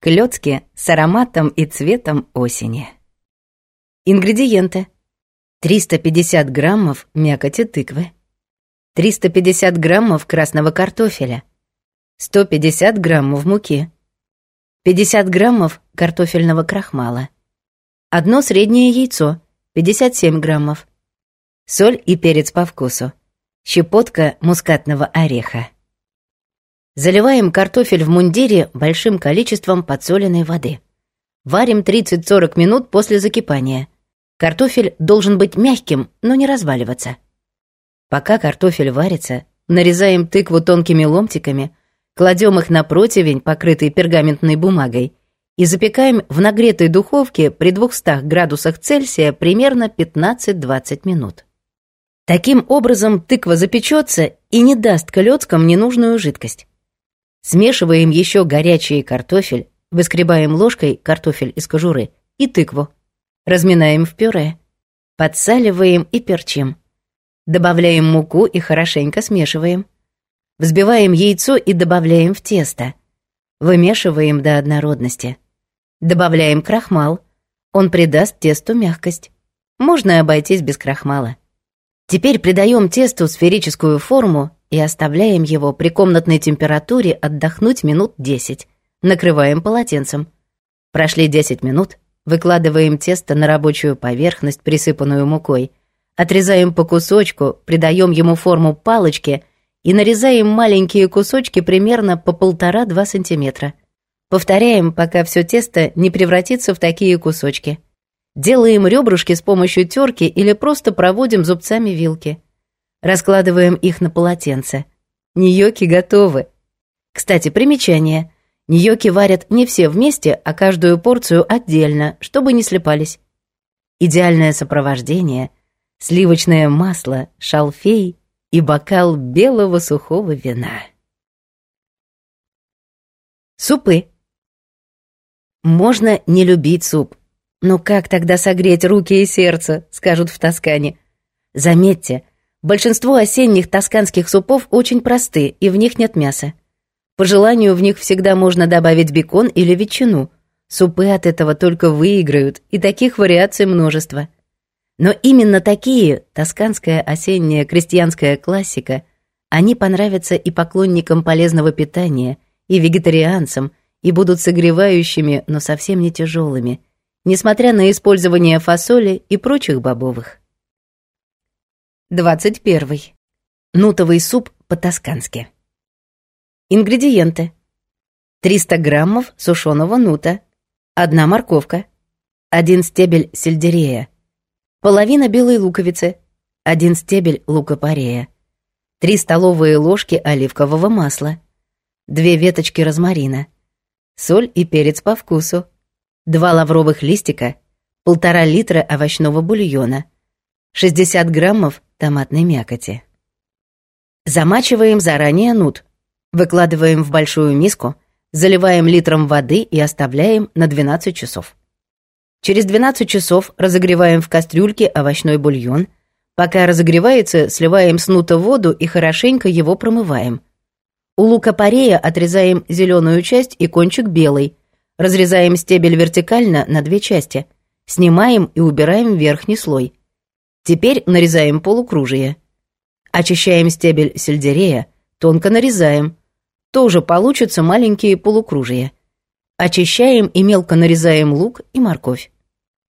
Клёцки с ароматом и цветом осени. Ингредиенты. 350 граммов мякоти тыквы. 350 граммов красного картофеля. 150 граммов муки. 50 граммов картофельного крахмала. Одно среднее яйцо. 57 граммов соль и перец по вкусу, щепотка мускатного ореха. Заливаем картофель в мундире большим количеством подсоленной воды. Варим 30-40 минут после закипания. Картофель должен быть мягким, но не разваливаться. Пока картофель варится, нарезаем тыкву тонкими ломтиками, кладем их на противень, покрытый пергаментной бумагой, и запекаем в нагретой духовке при 200 градусах Цельсия примерно 15-20 минут. Таким образом тыква запечется и не даст колецкам ненужную жидкость. Смешиваем еще горячий картофель, выскребаем ложкой картофель из кожуры и тыкву. Разминаем в пюре. Подсаливаем и перчим. Добавляем муку и хорошенько смешиваем. Взбиваем яйцо и добавляем в тесто. Вымешиваем до однородности. Добавляем крахмал. Он придаст тесту мягкость. Можно обойтись без крахмала. Теперь придаем тесту сферическую форму и оставляем его при комнатной температуре отдохнуть минут 10. Накрываем полотенцем. Прошли 10 минут, выкладываем тесто на рабочую поверхность, присыпанную мукой. Отрезаем по кусочку, придаем ему форму палочки и нарезаем маленькие кусочки примерно по полтора-два сантиметра. Повторяем, пока все тесто не превратится в такие кусочки – Делаем ребрышки с помощью терки или просто проводим зубцами вилки. Раскладываем их на полотенце. Ньокки готовы. Кстати, примечание. Ньокки варят не все вместе, а каждую порцию отдельно, чтобы не слепались. Идеальное сопровождение – сливочное масло, шалфей и бокал белого сухого вина. Супы. Можно не любить суп, «Но как тогда согреть руки и сердце?» — скажут в Тоскане. Заметьте, большинство осенних тосканских супов очень просты, и в них нет мяса. По желанию в них всегда можно добавить бекон или ветчину. Супы от этого только выиграют, и таких вариаций множество. Но именно такие, тосканская осенняя крестьянская классика, они понравятся и поклонникам полезного питания, и вегетарианцам, и будут согревающими, но совсем не тяжелыми – несмотря на использование фасоли и прочих бобовых. 21. Нутовый суп по-тоскански. Ингредиенты. 300 граммов сушеного нута, одна морковка, один стебель сельдерея, половина белой луковицы, один стебель лукопарея, 3 столовые ложки оливкового масла, две веточки розмарина, соль и перец по вкусу, два лавровых листика, 1,5 литра овощного бульона, 60 граммов томатной мякоти. Замачиваем заранее нут, выкладываем в большую миску, заливаем литром воды и оставляем на 12 часов. Через 12 часов разогреваем в кастрюльке овощной бульон. Пока разогревается, сливаем с нута воду и хорошенько его промываем. У лука-порея отрезаем зеленую часть и кончик белый, Разрезаем стебель вертикально на две части. Снимаем и убираем верхний слой. Теперь нарезаем полукружие. Очищаем стебель сельдерея, тонко нарезаем. Тоже получатся маленькие полукружия. Очищаем и мелко нарезаем лук и морковь.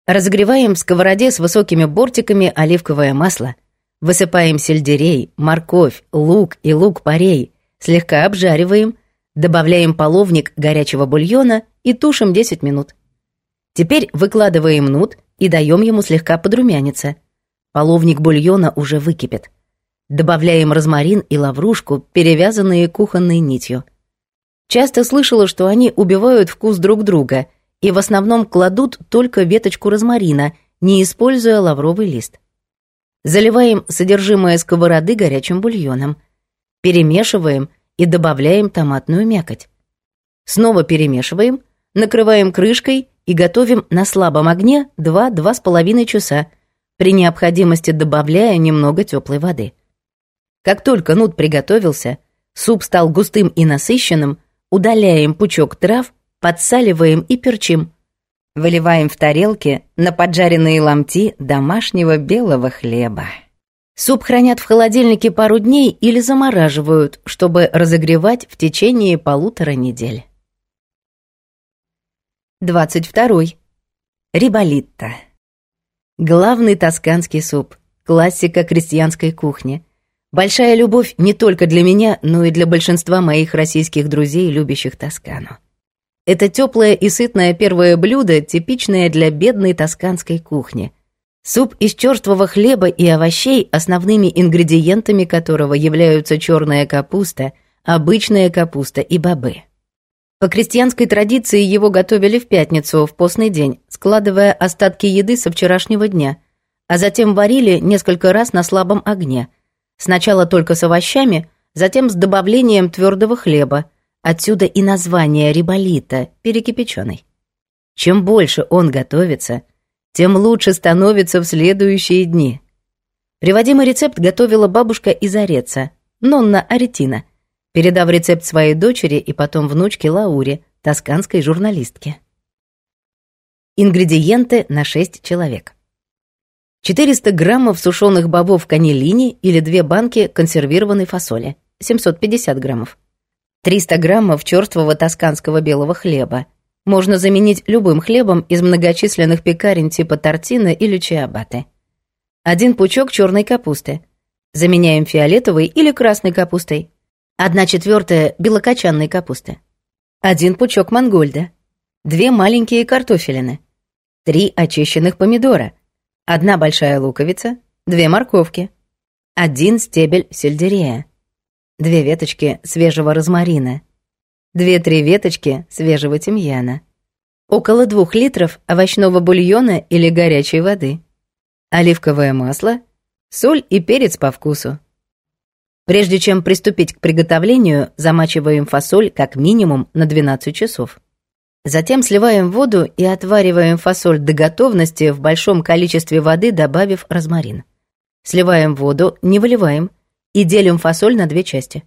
Разогреваем в сковороде с высокими бортиками оливковое масло. Высыпаем сельдерей, морковь, лук и лук-порей. Слегка обжариваем. Добавляем половник горячего бульона и тушим 10 минут. Теперь выкладываем нут и даем ему слегка подрумяниться. Половник бульона уже выкипит. Добавляем розмарин и лаврушку, перевязанные кухонной нитью. Часто слышала, что они убивают вкус друг друга и в основном кладут только веточку розмарина, не используя лавровый лист. Заливаем содержимое сковороды горячим бульоном. Перемешиваем и добавляем томатную мякоть. Снова перемешиваем накрываем крышкой и готовим на слабом огне 2-2,5 часа, при необходимости добавляя немного теплой воды. Как только нут приготовился, суп стал густым и насыщенным, удаляем пучок трав, подсаливаем и перчим. Выливаем в тарелки на поджаренные ломти домашнего белого хлеба. Суп хранят в холодильнике пару дней или замораживают, чтобы разогревать в течение полутора недель двадцать второй Риболитто. Главный тосканский суп, классика крестьянской кухни. Большая любовь не только для меня, но и для большинства моих российских друзей, любящих Тоскану. Это теплое и сытное первое блюдо, типичное для бедной тосканской кухни. Суп из черствого хлеба и овощей, основными ингредиентами которого являются черная капуста, обычная капуста и бобы. По крестьянской традиции его готовили в пятницу, в постный день, складывая остатки еды со вчерашнего дня, а затем варили несколько раз на слабом огне. Сначала только с овощами, затем с добавлением твердого хлеба. Отсюда и название риболита – перекипяченый. Чем больше он готовится, тем лучше становится в следующие дни. Приводимый рецепт готовила бабушка из Ореца, Нонна Аретина – передав рецепт своей дочери и потом внучке Лауре, тосканской журналистке. Ингредиенты на 6 человек. 400 граммов сушеных бобов канелини или 2 банки консервированной фасоли, 750 граммов. 300 граммов черствого тосканского белого хлеба. Можно заменить любым хлебом из многочисленных пекарен типа тортина или чиабаты. Один пучок черной капусты. Заменяем фиолетовой или красной капустой, одна четвертая белокочанной капусты, один пучок мангольда, две маленькие картофелины, три очищенных помидора, одна большая луковица, две морковки, один стебель сельдерея, две веточки свежего розмарина, две-три веточки свежего тимьяна, около двух литров овощного бульона или горячей воды, оливковое масло, соль и перец по вкусу, Прежде чем приступить к приготовлению, замачиваем фасоль как минимум на 12 часов. Затем сливаем воду и отвариваем фасоль до готовности в большом количестве воды, добавив розмарин. Сливаем воду, не выливаем, и делим фасоль на две части.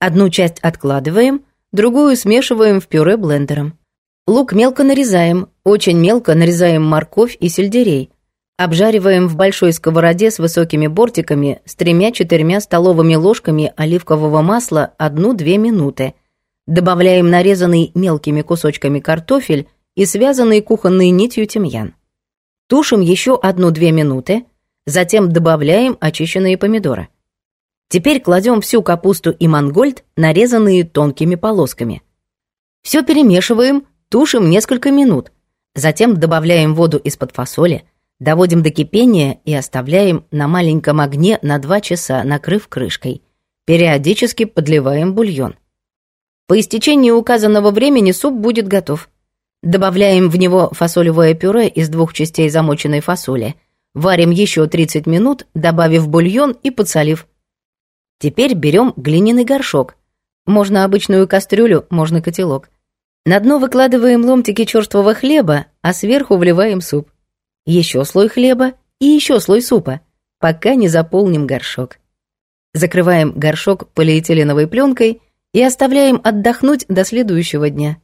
Одну часть откладываем, другую смешиваем в пюре блендером. Лук мелко нарезаем, очень мелко нарезаем морковь и сельдерей, Обжариваем в большой сковороде с высокими бортиками с тремя-четырьмя столовыми ложками оливкового масла одну-две минуты. Добавляем нарезанный мелкими кусочками картофель и связанный кухонной нитью тимьян. Тушим еще одну-две минуты, затем добавляем очищенные помидоры. Теперь кладем всю капусту и мангольд, нарезанные тонкими полосками. Все перемешиваем, тушим несколько минут, затем добавляем воду из-под фасоли – Доводим до кипения и оставляем на маленьком огне на 2 часа, накрыв крышкой. Периодически подливаем бульон. По истечении указанного времени суп будет готов. Добавляем в него фасолевое пюре из двух частей замоченной фасоли. Варим еще 30 минут, добавив бульон и подсолив. Теперь берем глиняный горшок. Можно обычную кастрюлю, можно котелок. На дно выкладываем ломтики черствого хлеба, а сверху вливаем суп еще слой хлеба и еще слой супа, пока не заполним горшок. Закрываем горшок полиэтиленовой пленкой и оставляем отдохнуть до следующего дня.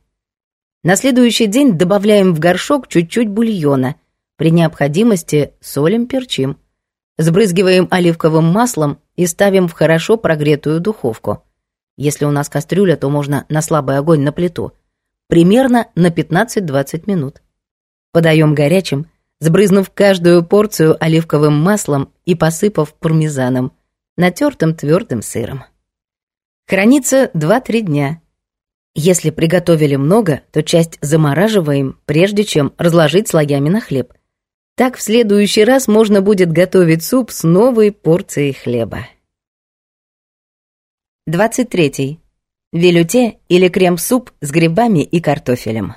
На следующий день добавляем в горшок чуть-чуть бульона, при необходимости солим, перчим. Сбрызгиваем оливковым маслом и ставим в хорошо прогретую духовку. Если у нас кастрюля, то можно на слабый огонь на плиту. Примерно на 15-20 минут. Подаем горячим – Сбрызнув каждую порцию оливковым маслом и посыпав пармезаном, натертым твердым сыром. Хранится 2-3 дня. Если приготовили много, то часть замораживаем, прежде чем разложить слоями на хлеб. Так в следующий раз можно будет готовить суп с новой порцией хлеба. 23. Велюте или крем-суп с грибами и картофелем.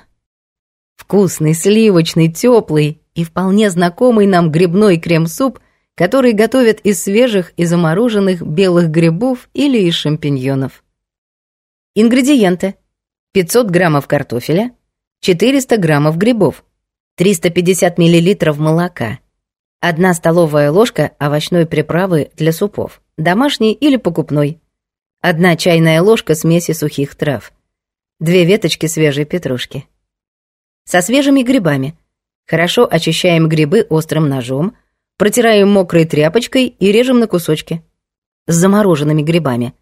Вкусный, сливочный, теплый, и вполне знакомый нам грибной крем-суп, который готовят из свежих и замороженных белых грибов или из шампиньонов. Ингредиенты. 500 граммов картофеля, 400 граммов грибов, 350 миллилитров молока, 1 столовая ложка овощной приправы для супов, домашней или покупной, 1 чайная ложка смеси сухих трав, 2 веточки свежей петрушки. Со свежими грибами – Хорошо очищаем грибы острым ножом, протираем мокрой тряпочкой и режем на кусочки. С замороженными грибами.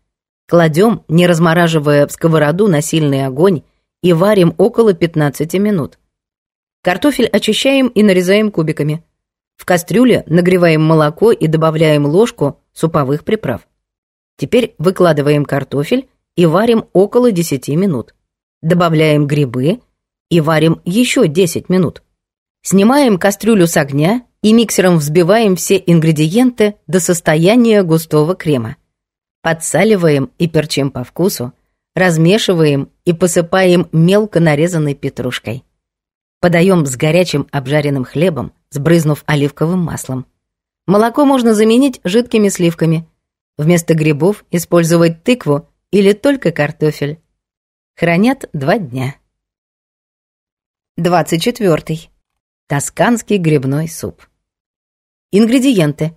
Кладем, не размораживая сковороду на сильный огонь, и варим около 15 минут. Картофель очищаем и нарезаем кубиками. В кастрюле нагреваем молоко и добавляем ложку суповых приправ. Теперь выкладываем картофель и варим около 10 минут. Добавляем грибы и варим еще 10 минут. Снимаем кастрюлю с огня и миксером взбиваем все ингредиенты до состояния густого крема. Подсаливаем и перчим по вкусу, размешиваем и посыпаем мелко нарезанной петрушкой. Подаем с горячим обжаренным хлебом, сбрызнув оливковым маслом. Молоко можно заменить жидкими сливками. Вместо грибов использовать тыкву или только картофель. Хранят два дня. 24. Тосканский грибной суп. Ингредиенты.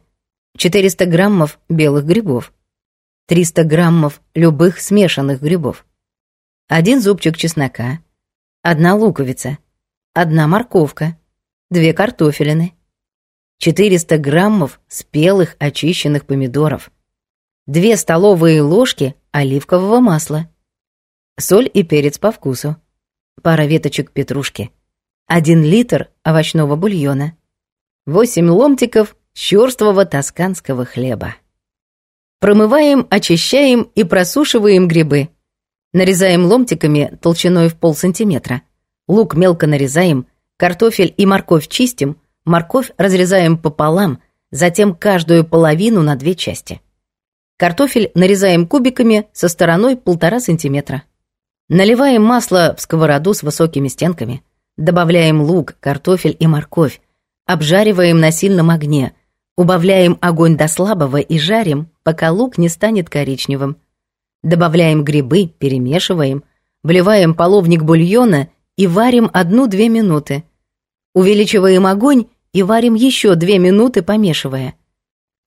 400 граммов белых грибов. 300 граммов любых смешанных грибов. Один зубчик чеснока. Одна луковица. Одна морковка. Две картофелины. 400 граммов спелых очищенных помидоров. 2 столовые ложки оливкового масла. Соль и перец по вкусу. Пара веточек петрушки один литр овощного бульона, восемь ломтиков черствого тосканского хлеба. Промываем, очищаем и просушиваем грибы. Нарезаем ломтиками толщиной в полсантиметра. Лук мелко нарезаем, картофель и морковь чистим, морковь разрезаем пополам, затем каждую половину на две части. Картофель нарезаем кубиками со стороной полтора сантиметра. Наливаем масло в сковороду с высокими стенками – Добавляем лук, картофель и морковь. Обжариваем на сильном огне. Убавляем огонь до слабого и жарим, пока лук не станет коричневым. Добавляем грибы, перемешиваем. Вливаем половник бульона и варим 1-2 минуты. Увеличиваем огонь и варим еще 2 минуты, помешивая.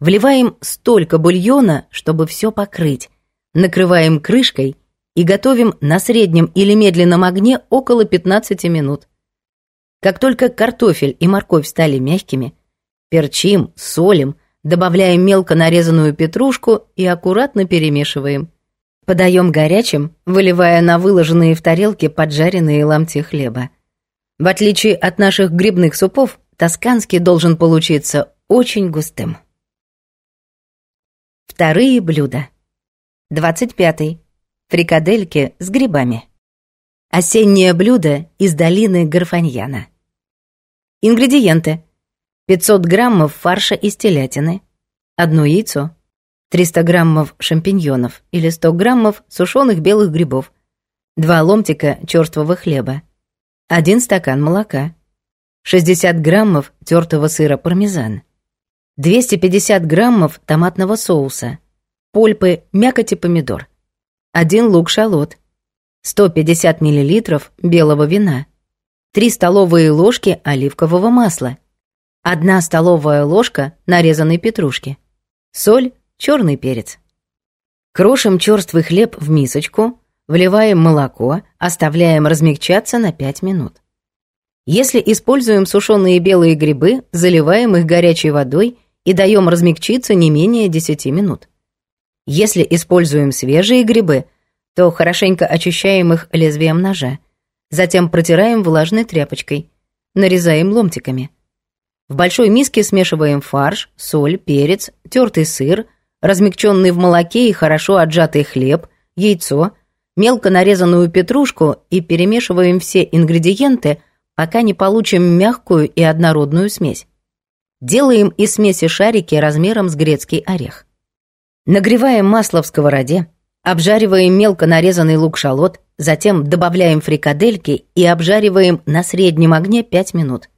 Вливаем столько бульона, чтобы все покрыть. Накрываем крышкой и готовим на среднем или медленном огне около 15 минут. Как только картофель и морковь стали мягкими, перчим, солим, добавляем мелко нарезанную петрушку и аккуратно перемешиваем. Подаем горячим, выливая на выложенные в тарелке поджаренные ломти хлеба. В отличие от наших грибных супов, тосканский должен получиться очень густым. Вторые блюда. 25. -й. Фрикадельки с грибами. Осеннее блюдо из долины Гарфаньяна. Ингредиенты. 500 граммов фарша из телятины, одно яйцо, 300 граммов шампиньонов или 100 граммов сушеных белых грибов, 2 ломтика черствого хлеба, 1 стакан молока, 60 граммов тертого сыра пармезан, 250 граммов томатного соуса, пульпы, мякоти помидор, 1 лук-шалот, 150 мл белого вина, 3 столовые ложки оливкового масла, 1 столовая ложка нарезанной петрушки, соль, черный перец. Крошим черствый хлеб в мисочку, вливаем молоко, оставляем размягчаться на 5 минут. Если используем сушеные белые грибы, заливаем их горячей водой и даем размягчиться не менее 10 минут. Если используем свежие грибы – то хорошенько очищаем их лезвием ножа. Затем протираем влажной тряпочкой. Нарезаем ломтиками. В большой миске смешиваем фарш, соль, перец, тертый сыр, размягченный в молоке и хорошо отжатый хлеб, яйцо, мелко нарезанную петрушку и перемешиваем все ингредиенты, пока не получим мягкую и однородную смесь. Делаем из смеси шарики размером с грецкий орех. Нагреваем масло в сковороде, Обжариваем мелко нарезанный лук-шалот, затем добавляем фрикадельки и обжариваем на среднем огне 5 минут.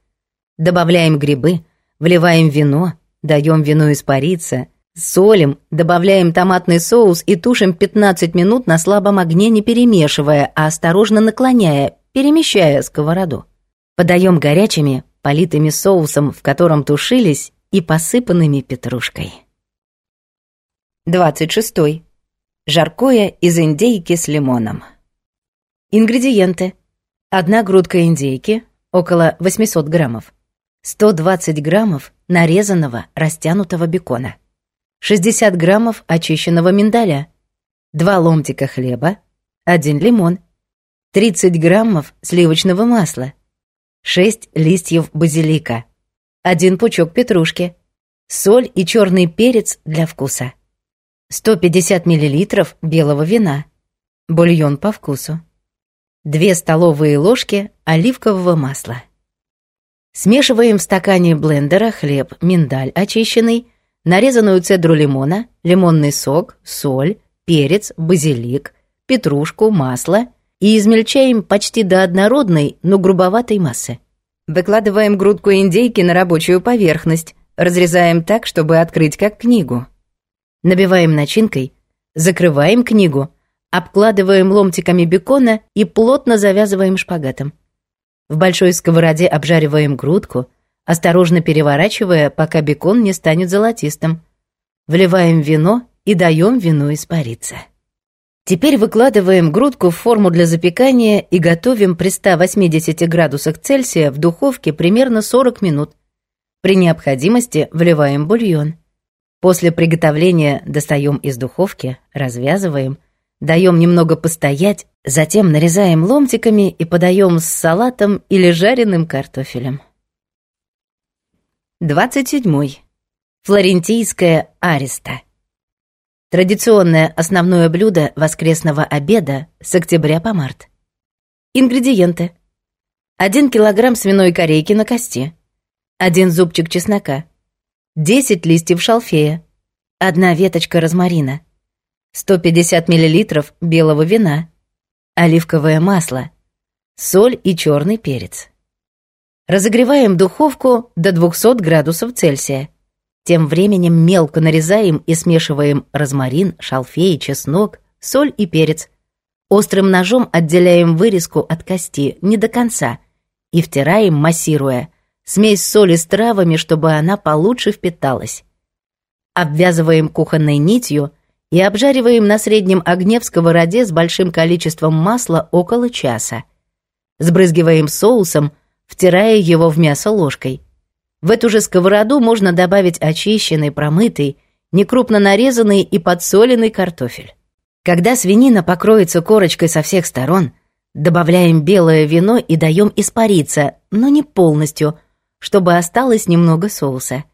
Добавляем грибы, вливаем вино, даем вину испариться, солим, добавляем томатный соус и тушим 15 минут на слабом огне, не перемешивая, а осторожно наклоняя, перемещая сковороду. Подаем горячими, политыми соусом, в котором тушились, и посыпанными петрушкой. 26. Жаркое из индейки с лимоном. Ингредиенты. Одна грудка индейки, около 800 граммов. 120 граммов нарезанного растянутого бекона. 60 граммов очищенного миндаля. 2 ломтика хлеба. 1 лимон. 30 граммов сливочного масла. 6 листьев базилика. 1 пучок петрушки. Соль и черный перец для вкуса. 150 миллилитров белого вина, бульон по вкусу, две столовые ложки оливкового масла. Смешиваем в стакане блендера хлеб, миндаль очищенный, нарезанную цедру лимона, лимонный сок, соль, перец, базилик, петрушку, масло и измельчаем почти до однородной, но грубоватой массы. Выкладываем грудку индейки на рабочую поверхность, разрезаем так, чтобы открыть как книгу. Набиваем начинкой, закрываем книгу, обкладываем ломтиками бекона и плотно завязываем шпагатом. В большой сковороде обжариваем грудку, осторожно переворачивая, пока бекон не станет золотистым. Вливаем вино и даем вину испариться. Теперь выкладываем грудку в форму для запекания и готовим при 180 градусах Цельсия в духовке примерно 40 минут. При необходимости вливаем бульон. После приготовления достаем из духовки, развязываем, даем немного постоять, затем нарезаем ломтиками и подаем с салатом или жареным картофелем. 27. Флорентийская ареста. Традиционное основное блюдо воскресного обеда с октября по март. Ингредиенты. 1 килограмм свиной корейки на кости. 1 зубчик чеснока. 10 листьев шалфея, одна веточка розмарина, 150 мл белого вина, оливковое масло, соль и черный перец. Разогреваем духовку до 200 градусов Цельсия. Тем временем мелко нарезаем и смешиваем розмарин, шалфей, чеснок, соль и перец. Острым ножом отделяем вырезку от кости не до конца и втираем, массируя. Смесь соли с травами, чтобы она получше впиталась. Обвязываем кухонной нитью и обжариваем на среднем огне в сковороде с большим количеством масла около часа. Сбрызгиваем соусом, втирая его в мясо ложкой. В эту же сковороду можно добавить очищенный, промытый, некрупно нарезанный и подсоленный картофель. Когда свинина покроется корочкой со всех сторон, добавляем белое вино и даем испариться, но не полностью – чтобы осталось немного соуса.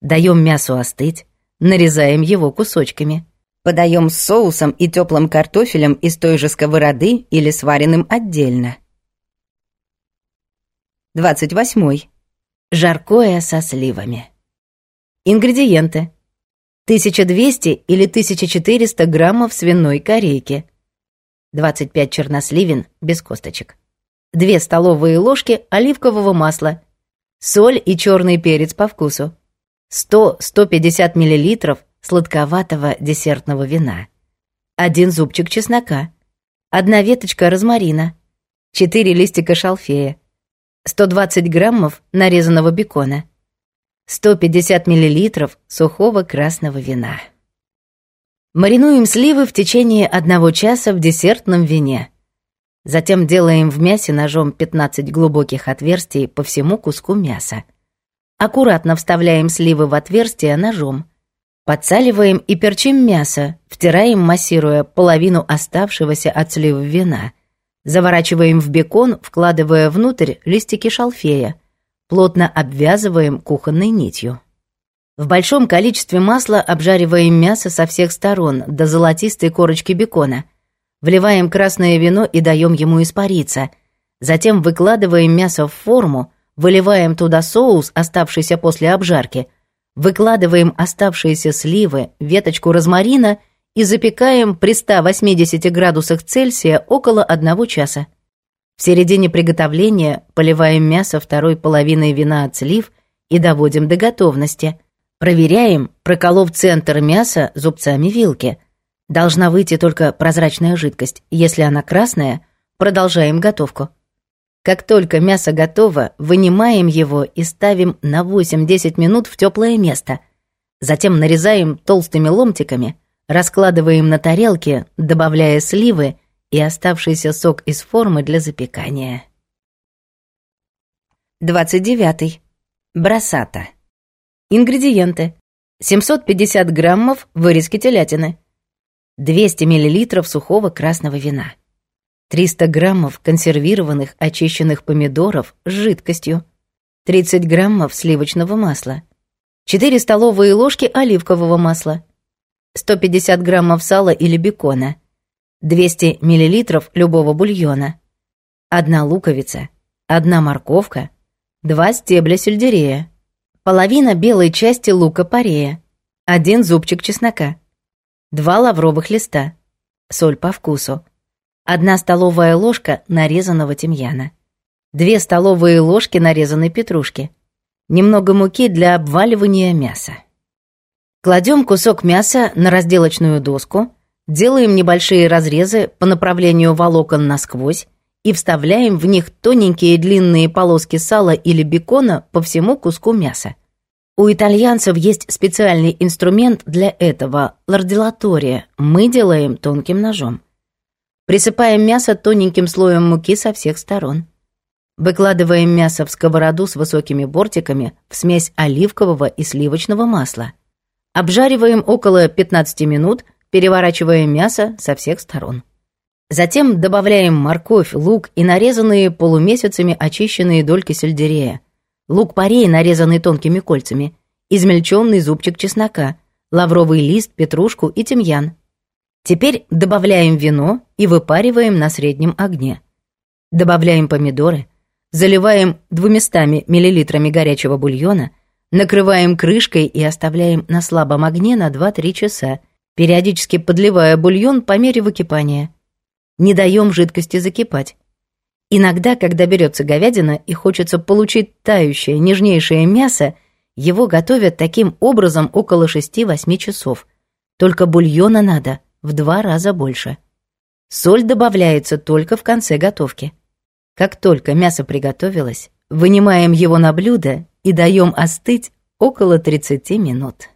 Даем мясу остыть, нарезаем его кусочками. Подаем с соусом и теплым картофелем из той же сковороды или сваренным отдельно. 28. Жаркое со сливами. Ингредиенты. 1200 или 1400 граммов свиной корейки. 25 черносливин без косточек. 2 столовые ложки оливкового масла – соль и черный перец по вкусу. 100-150 мл сладковатого десертного вина. Один зубчик чеснока. Одна веточка розмарина. Четыре листика шалфея. 120 граммов нарезанного бекона. 150 мл сухого красного вина. Маринуем сливы в течение одного часа в десертном вине – Затем делаем в мясе ножом 15 глубоких отверстий по всему куску мяса. Аккуратно вставляем сливы в отверстия ножом. Подсаливаем и перчим мясо, втираем, массируя половину оставшегося от слив вина. Заворачиваем в бекон, вкладывая внутрь листики шалфея. Плотно обвязываем кухонной нитью. В большом количестве масла обжариваем мясо со всех сторон до золотистой корочки бекона – Вливаем красное вино и даем ему испариться. Затем выкладываем мясо в форму, выливаем туда соус, оставшийся после обжарки, выкладываем оставшиеся сливы, веточку розмарина и запекаем при 180 градусах Цельсия около одного часа. В середине приготовления поливаем мясо второй половиной вина от слив и доводим до готовности. Проверяем, проколов центр мяса зубцами вилки. Должна выйти только прозрачная жидкость. Если она красная, продолжаем готовку. Как только мясо готово, вынимаем его и ставим на 8-10 минут в теплое место. Затем нарезаем толстыми ломтиками, раскладываем на тарелке, добавляя сливы и оставшийся сок из формы для запекания. 29. Бросата. Ингредиенты. 750 граммов вырезки телятины, 200 миллилитров сухого красного вина, 300 граммов консервированных очищенных помидоров с жидкостью, 30 граммов сливочного масла, 4 столовые ложки оливкового масла, 150 граммов сала или бекона, 200 миллилитров любого бульона, одна луковица, одна морковка, два стебля сельдерея, половина белой части лука-порея, один зубчик чеснока – два лавровых листа, соль по вкусу, одна столовая ложка нарезанного тимьяна, две столовые ложки нарезанной петрушки, немного муки для обваливания мяса. Кладем кусок мяса на разделочную доску, делаем небольшие разрезы по направлению волокон насквозь и вставляем в них тоненькие длинные полоски сала или бекона по всему куску мяса – у итальянцев есть специальный инструмент для этого – лордилатория. Мы делаем тонким ножом. Присыпаем мясо тоненьким слоем муки со всех сторон. Выкладываем мясо в сковороду с высокими бортиками в смесь оливкового и сливочного масла. Обжариваем около 15 минут, переворачивая мясо со всех сторон. Затем добавляем морковь, лук и нарезанные полумесяцами очищенные дольки сельдерея, лук порей, нарезанный тонкими кольцами, измельченный зубчик чеснока, лавровый лист, петрушку и тимьян. Теперь добавляем вино и выпариваем на среднем огне. Добавляем помидоры, заливаем 200 мл горячего бульона, накрываем крышкой и оставляем на слабом огне на 2-3 часа, периодически подливая бульон по мере выкипания. Не даем жидкости закипать. Иногда, когда берется говядина и хочется получить тающее, нежнейшее мясо, его готовят таким образом около 6-8 часов. Только бульона надо в два раза больше. Соль добавляется только в конце готовки. Как только мясо приготовилось, вынимаем его на блюдо и даем остыть около 30 минут.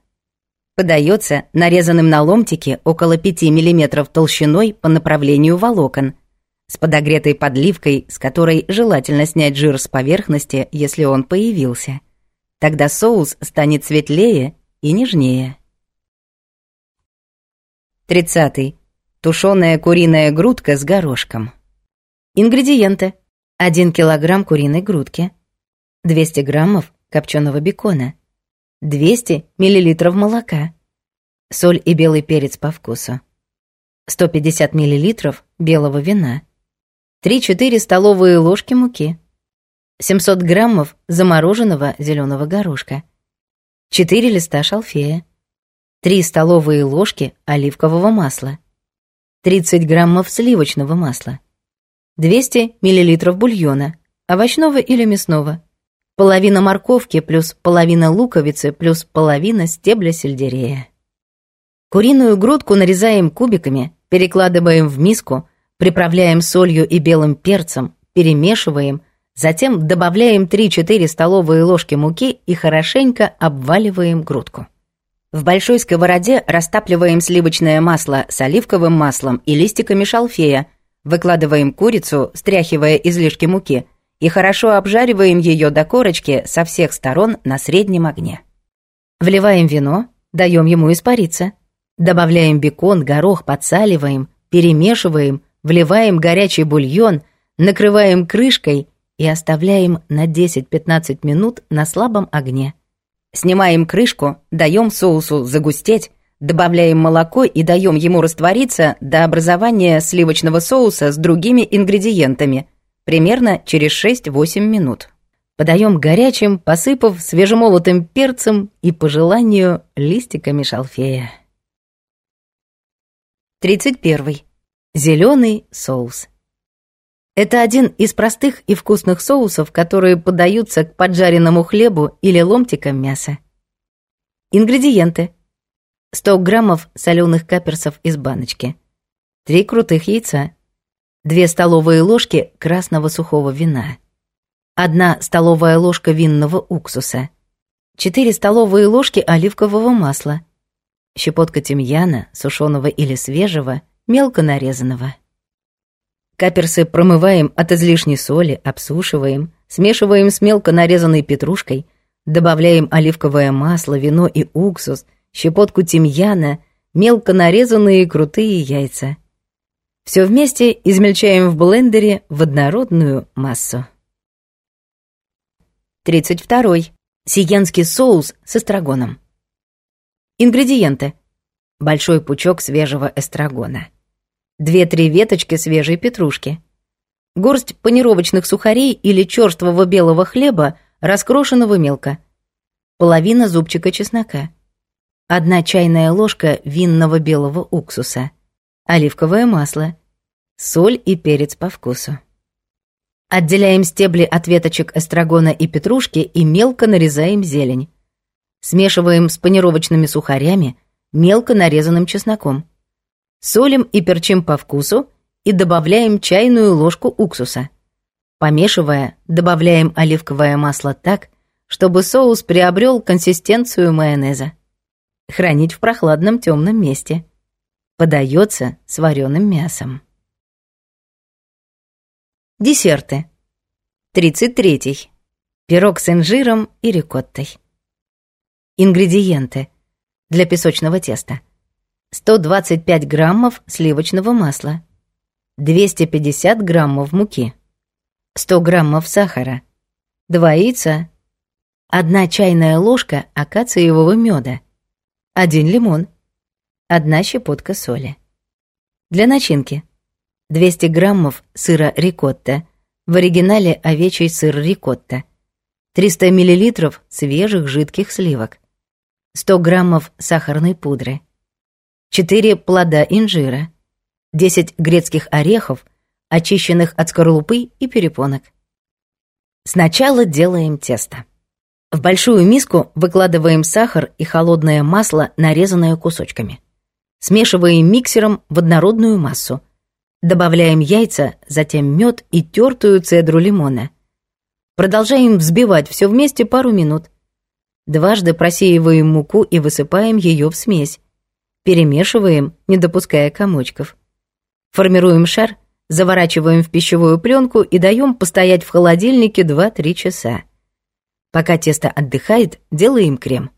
Подается нарезанным на ломтики около 5 мм толщиной по направлению волокон – с подогретой подливкой, с которой желательно снять жир с поверхности, если он появился. Тогда соус станет светлее и нежнее. 30. Тушеная куриная грудка с горошком. Ингредиенты. 1 килограмм куриной грудки, 200 граммов копченого бекона, 200 миллилитров молока, соль и белый перец по вкусу, 150 миллилитров белого вина, 3-4 столовые ложки муки, 700 граммов замороженного зеленого горошка, 4 листа шалфея, 3 столовые ложки оливкового масла, 30 граммов сливочного масла, 200 миллилитров бульона, овощного или мясного, половина морковки плюс половина луковицы плюс половина стебля сельдерея. Куриную грудку нарезаем кубиками, перекладываем в миску – приправляем солью и белым перцем, перемешиваем, затем добавляем 3-4 столовые ложки муки и хорошенько обваливаем грудку. В большой сковороде растапливаем сливочное масло с оливковым маслом и листиками шалфея, выкладываем курицу, стряхивая излишки муки, и хорошо обжариваем ее до корочки со всех сторон на среднем огне. Вливаем вино, даем ему испариться. Добавляем бекон, горох, подсаливаем, перемешиваем – вливаем горячий бульон, накрываем крышкой и оставляем на 10-15 минут на слабом огне. Снимаем крышку, даем соусу загустеть, добавляем молоко и даем ему раствориться до образования сливочного соуса с другими ингредиентами, примерно через 6-8 минут. Подаем горячим, посыпав свежемолотым перцем и, по желанию, листиками шалфея. 31 зеленый соус. Это один из простых и вкусных соусов, которые подаются к поджаренному хлебу или ломтикам мяса. Ингредиенты. 100 граммов соленых каперсов из баночки, три крутых яйца, две столовые ложки красного сухого вина, одна столовая ложка винного уксуса, 4 столовые ложки оливкового масла, щепотка тимьяна, сушеного или свежего, мелко нарезанного. Каперсы промываем от излишней соли, обсушиваем, смешиваем с мелко нарезанной петрушкой, добавляем оливковое масло, вино и уксус, щепотку тимьяна, мелко нарезанные крутые яйца. Все вместе измельчаем в блендере в однородную массу. 32. -й. Сиенский соус с эстрагоном. Ингредиенты. Большой пучок свежего эстрагона – две-три веточки свежей петрушки. Горсть панировочных сухарей или черствого белого хлеба, раскрошенного мелко. Половина зубчика чеснока. Одна чайная ложка винного белого уксуса. Оливковое масло. Соль и перец по вкусу. Отделяем стебли от веточек эстрагона и петрушки и мелко нарезаем зелень. Смешиваем с панировочными сухарями, мелко нарезанным чесноком солим и перчим по вкусу и добавляем чайную ложку уксуса. Помешивая, добавляем оливковое масло так, чтобы соус приобрел консистенцию майонеза. Хранить в прохладном темном месте. Подается с вареным мясом. Десерты. 33. -й. Пирог с инжиром и рикоттой. Ингредиенты для песочного теста – 125 граммов сливочного масла, 250 граммов муки, 100 граммов сахара, 2 яйца, 1 чайная ложка акациевого меда, 1 лимон, 1 щепотка соли. Для начинки 200 граммов сыра рикотта, в оригинале овечий сыр рикотта, 300 миллилитров свежих жидких сливок, 100 граммов сахарной пудры – Четыре плода инжира, 10 грецких орехов, очищенных от скорлупы и перепонок. Сначала делаем тесто. В большую миску выкладываем сахар и холодное масло, нарезанное кусочками. Смешиваем миксером в однородную массу. Добавляем яйца, затем мед и тертую цедру лимона. Продолжаем взбивать все вместе пару минут. Дважды просеиваем муку и высыпаем ее в смесь перемешиваем, не допуская комочков. Формируем шар, заворачиваем в пищевую пленку и даем постоять в холодильнике 2-3 часа. Пока тесто отдыхает, делаем крем.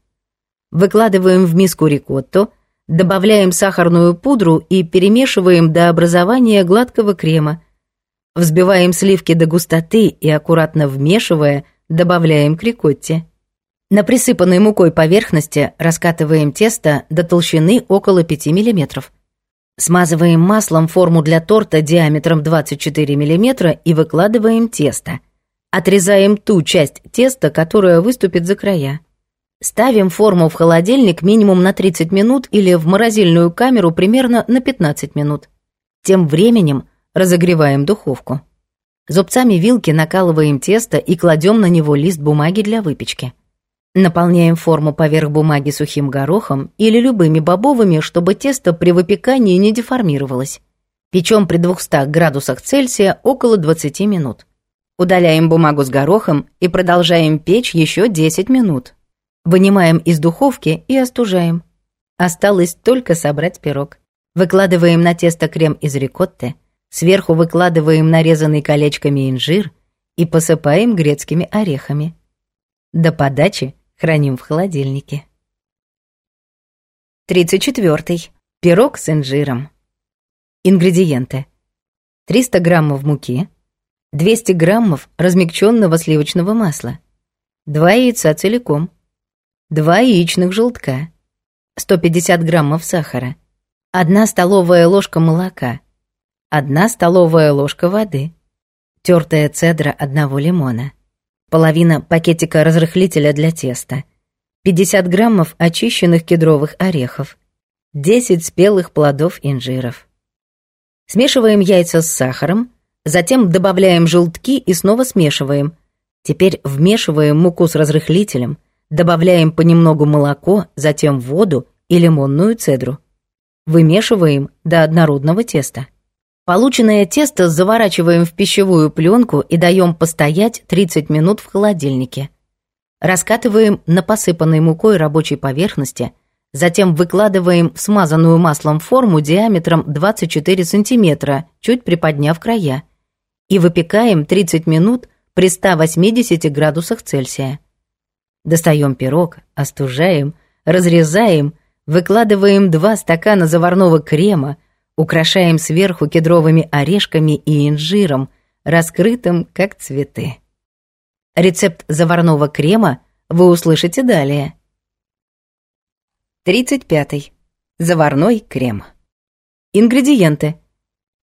Выкладываем в миску рикотту, добавляем сахарную пудру и перемешиваем до образования гладкого крема. Взбиваем сливки до густоты и, аккуратно вмешивая, добавляем к рикотте. На присыпанной мукой поверхности раскатываем тесто до толщины около 5 мм. Смазываем маслом форму для торта диаметром 24 мм и выкладываем тесто. Отрезаем ту часть теста, которая выступит за края. Ставим форму в холодильник минимум на 30 минут или в морозильную камеру примерно на 15 минут. Тем временем разогреваем духовку. Зубцами вилки накалываем тесто и кладем на него лист бумаги для выпечки. Наполняем форму поверх бумаги сухим горохом или любыми бобовыми, чтобы тесто при выпекании не деформировалось. Печем при 200 градусах Цельсия около 20 минут. Удаляем бумагу с горохом и продолжаем печь еще 10 минут. Вынимаем из духовки и остужаем. Осталось только собрать пирог. Выкладываем на тесто крем из рикотты, сверху выкладываем нарезанный колечками инжир и посыпаем грецкими орехами. До подачи Храним в холодильнике. 34. Пирог с инжиром. Ингредиенты. 300 граммов муки, 200 граммов размягченного сливочного масла, два яйца целиком, два яичных желтка, 150 граммов сахара, одна столовая ложка молока, одна столовая ложка воды, тертая цедра одного лимона половина пакетика разрыхлителя для теста, 50 граммов очищенных кедровых орехов, 10 спелых плодов инжиров. Смешиваем яйца с сахаром, затем добавляем желтки и снова смешиваем. Теперь вмешиваем муку с разрыхлителем, добавляем понемногу молоко, затем воду и лимонную цедру. Вымешиваем до однородного теста. Полученное тесто заворачиваем в пищевую пленку и даем постоять 30 минут в холодильнике. Раскатываем на посыпанной мукой рабочей поверхности, затем выкладываем в смазанную маслом форму диаметром 24 см, чуть приподняв края, и выпекаем 30 минут при 180 градусах Цельсия. Достаем пирог, остужаем, разрезаем, выкладываем 2 стакана заварного крема, украшаем сверху кедровыми орешками и инжиром, раскрытым как цветы. Рецепт заварного крема вы услышите далее. 35. -й. Заварной крем. Ингредиенты.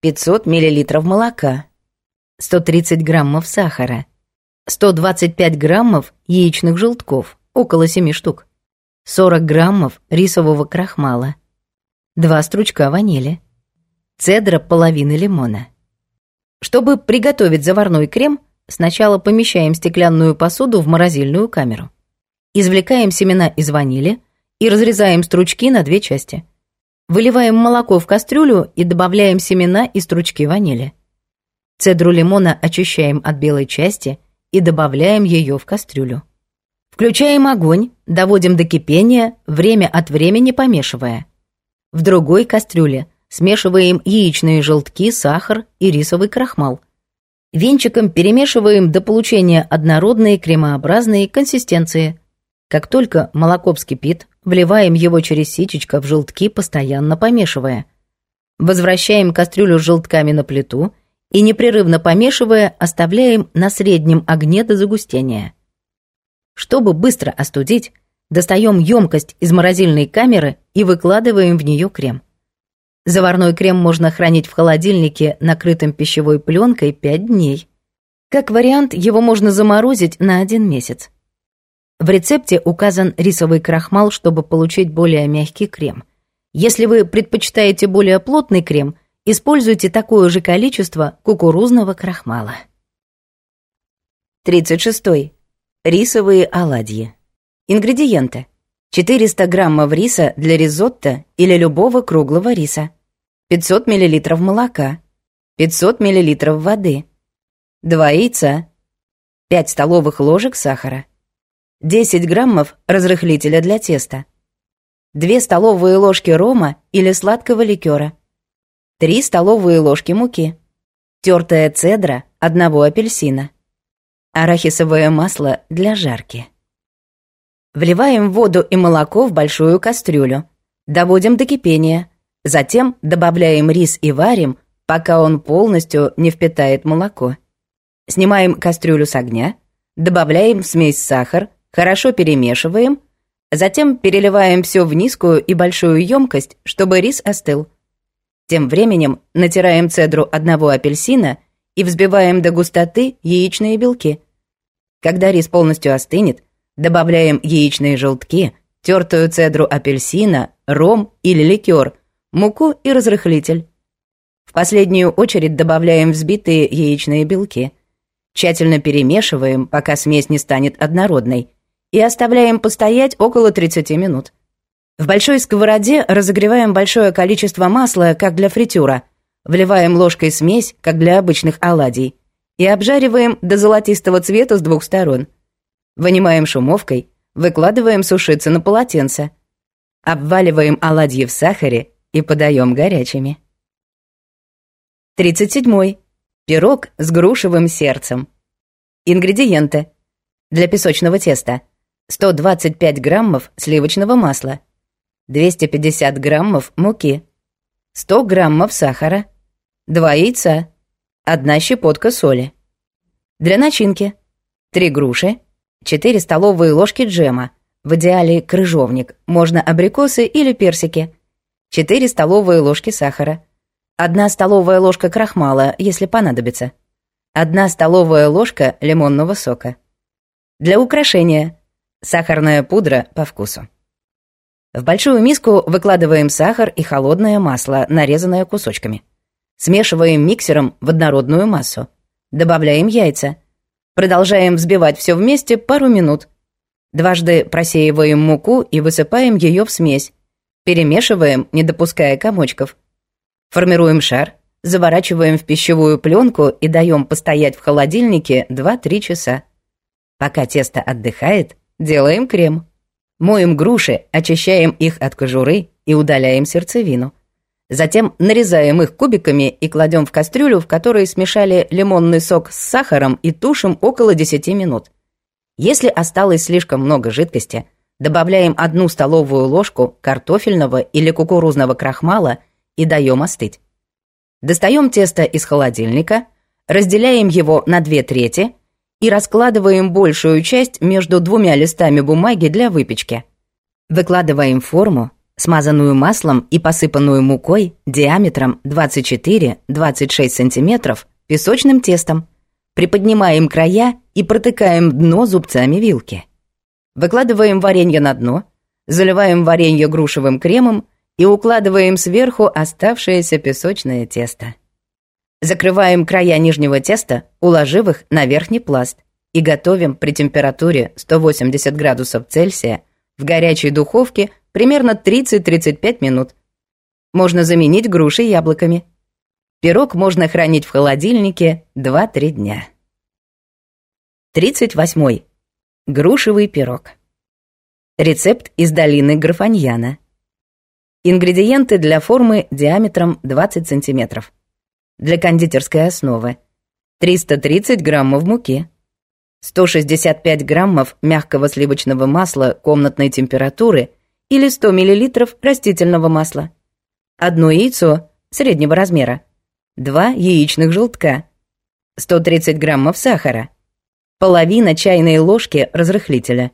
500 мл молока, 130 граммов сахара, 125 граммов яичных желтков, около 7 штук, 40 граммов рисового крахмала, 2 стручка ванили, цедра половины лимона. Чтобы приготовить заварной крем, сначала помещаем стеклянную посуду в морозильную камеру. Извлекаем семена из ванили и разрезаем стручки на две части. Выливаем молоко в кастрюлю и добавляем семена и стручки ванили. Цедру лимона очищаем от белой части и добавляем ее в кастрюлю. Включаем огонь, доводим до кипения, время от времени помешивая. В другой кастрюле – Смешиваем яичные желтки, сахар и рисовый крахмал. Венчиком перемешиваем до получения однородной кремообразной консистенции. Как только молоко вскипит, вливаем его через ситечко в желтки, постоянно помешивая. Возвращаем кастрюлю с желтками на плиту и, непрерывно помешивая, оставляем на среднем огне до загустения. Чтобы быстро остудить, достаем емкость из морозильной камеры и выкладываем в нее крем. Заварной крем можно хранить в холодильнике, накрытым пищевой пленкой, 5 дней. Как вариант, его можно заморозить на один месяц. В рецепте указан рисовый крахмал, чтобы получить более мягкий крем. Если вы предпочитаете более плотный крем, используйте такое же количество кукурузного крахмала. 36. Рисовые оладьи. Ингредиенты. 400 граммов риса для ризотто или любого круглого риса, 500 миллилитров молока, 500 миллилитров воды, два яйца, пять столовых ложек сахара, 10 граммов разрыхлителя для теста, две столовые ложки рома или сладкого ликера, три столовые ложки муки, тертая цедра одного апельсина, арахисовое масло для жарки. Вливаем воду и молоко в большую кастрюлю. Доводим до кипения – Затем добавляем рис и варим, пока он полностью не впитает молоко. Снимаем кастрюлю с огня, добавляем в смесь сахар, хорошо перемешиваем, затем переливаем все в низкую и большую емкость, чтобы рис остыл. Тем временем натираем цедру одного апельсина и взбиваем до густоты яичные белки. Когда рис полностью остынет, добавляем яичные желтки, тертую цедру апельсина, ром или ликер – муку и разрыхлитель. В последнюю очередь добавляем взбитые яичные белки. Тщательно перемешиваем, пока смесь не станет однородной, и оставляем постоять около 30 минут. В большой сковороде разогреваем большое количество масла, как для фритюра, вливаем ложкой смесь, как для обычных оладий, и обжариваем до золотистого цвета с двух сторон. Вынимаем шумовкой, выкладываем сушиться на полотенце. Обваливаем оладьи в сахаре и подаем горячими. 37. Пирог с грушевым сердцем. Ингредиенты. Для песочного теста 125 граммов сливочного масла, 250 граммов муки, 100 граммов сахара, 2 яйца, 1 щепотка соли. Для начинки 3 груши, 4 столовые ложки джема, в идеале крыжовник, можно абрикосы или персики, Четыре столовые ложки сахара, одна столовая ложка крахмала, если понадобится, одна столовая ложка лимонного сока. Для украшения сахарная пудра по вкусу. В большую миску выкладываем сахар и холодное масло, нарезанное кусочками. Смешиваем миксером в однородную массу. Добавляем яйца. Продолжаем взбивать все вместе пару минут. Дважды просеиваем муку и высыпаем ее в смесь, Перемешиваем, не допуская комочков. Формируем шар, заворачиваем в пищевую пленку и даем постоять в холодильнике 2-3 часа. Пока тесто отдыхает, делаем крем. Моем груши, очищаем их от кожуры и удаляем сердцевину. Затем нарезаем их кубиками и кладем в кастрюлю, в которой смешали лимонный сок с сахаром и тушим около 10 минут. Если осталось слишком много жидкости – Добавляем одну столовую ложку картофельного или кукурузного крахмала и даем остыть. Достаем тесто из холодильника, разделяем его на две трети и раскладываем большую часть между двумя листами бумаги для выпечки. Выкладываем форму, смазанную маслом и посыпанную мукой диаметром 24-26 см песочным тестом. Приподнимаем края и протыкаем дно зубцами вилки. Выкладываем варенье на дно, заливаем варенье грушевым кремом и укладываем сверху оставшееся песочное тесто. Закрываем края нижнего теста, уложив их на верхний пласт и готовим при температуре 180 градусов Цельсия в горячей духовке примерно 30-35 минут. Можно заменить груши яблоками. Пирог можно хранить в холодильнике 2-3 дня. 38. Грушевый пирог. Рецепт из долины Графаньяна. Ингредиенты для формы диаметром 20 сантиметров. Для кондитерской основы. 330 граммов муки. 165 граммов мягкого сливочного масла комнатной температуры или 100 миллилитров растительного масла. Одно яйцо среднего размера. 2 яичных желтка. 130 граммов сахара половина чайной ложки разрыхлителя,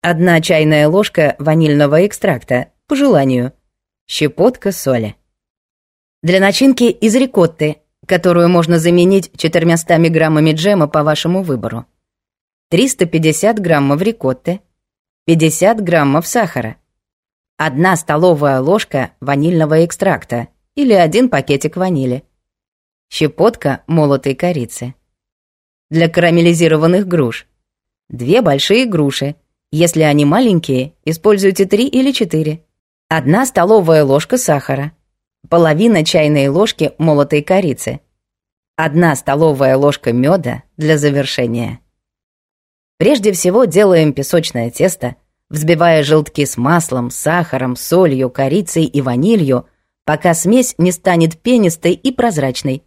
одна чайная ложка ванильного экстракта по желанию, щепотка соли. Для начинки из рикотты, которую можно заменить 400 граммами джема по вашему выбору. 350 граммов рикотты, 50 граммов сахара, 1 столовая ложка ванильного экстракта или 1 пакетик ванили, щепотка молотой корицы для карамелизированных груш. Две большие груши. Если они маленькие, используйте три или четыре. Одна столовая ложка сахара. Половина чайной ложки молотой корицы. Одна столовая ложка меда для завершения. Прежде всего делаем песочное тесто, взбивая желтки с маслом, сахаром, солью, корицей и ванилью, пока смесь не станет пенистой и прозрачной.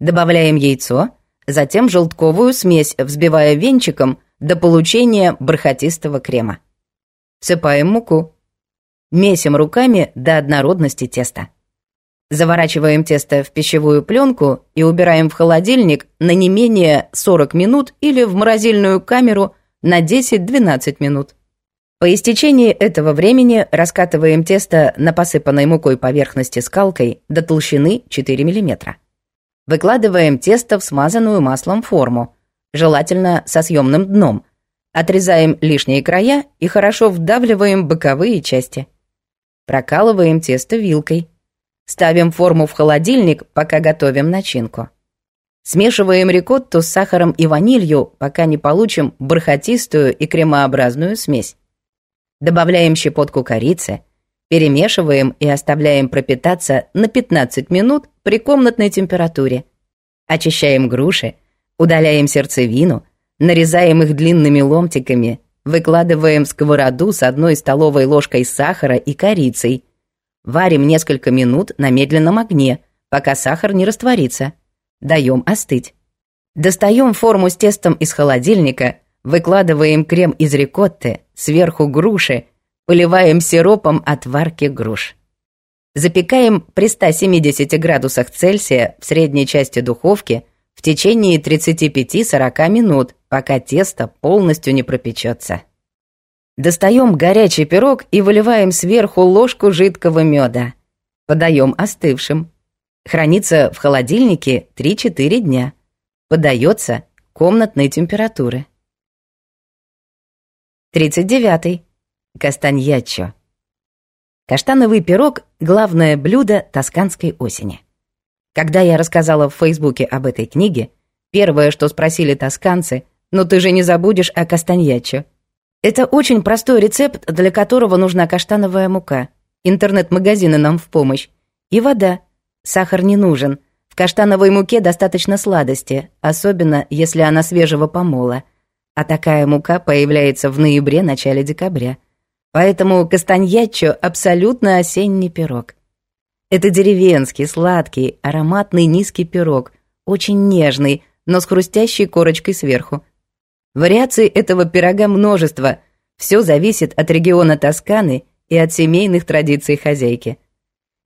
Добавляем яйцо, затем желтковую смесь, взбивая венчиком до получения бархатистого крема. Сыпаем муку. Месим руками до однородности теста. Заворачиваем тесто в пищевую пленку и убираем в холодильник на не менее 40 минут или в морозильную камеру на 10-12 минут. По истечении этого времени раскатываем тесто на посыпанной мукой поверхности скалкой до толщины 4 миллиметра. Выкладываем тесто в смазанную маслом форму, желательно со съемным дном. Отрезаем лишние края и хорошо вдавливаем боковые части. Прокалываем тесто вилкой. Ставим форму в холодильник, пока готовим начинку. Смешиваем рикотту с сахаром и ванилью, пока не получим бархатистую и кремообразную смесь. Добавляем щепотку корицы, Перемешиваем и оставляем пропитаться на 15 минут при комнатной температуре. Очищаем груши, удаляем сердцевину, нарезаем их длинными ломтиками, выкладываем в сковороду с одной столовой ложкой сахара и корицей. Варим несколько минут на медленном огне, пока сахар не растворится. Даем остыть. Достаем форму с тестом из холодильника, выкладываем крем из рикотты, сверху груши – Поливаем сиропом от варки груш. Запекаем при 170 градусах Цельсия в средней части духовки в течение 35-40 минут, пока тесто полностью не пропечется. Достаем горячий пирог и выливаем сверху ложку жидкого меда. Подаем остывшим. Хранится в холодильнике 3-4 дня. Подается комнатной температуры. 39 кастаньячо. Каштановый пирог – главное блюдо тосканской осени. Когда я рассказала в Фейсбуке об этой книге, первое, что спросили тосканцы, «Ну ты же не забудешь о кастаньячо». Это очень простой рецепт, для которого нужна каштановая мука. Интернет-магазины нам в помощь. И вода. Сахар не нужен. В каштановой муке достаточно сладости, особенно если она свежего помола. А такая мука появляется в ноябре-начале декабря – Поэтому кастаньячо абсолютно осенний пирог. Это деревенский, сладкий, ароматный низкий пирог, очень нежный, но с хрустящей корочкой сверху. Вариаций этого пирога множество. Все зависит от региона Тосканы и от семейных традиций хозяйки.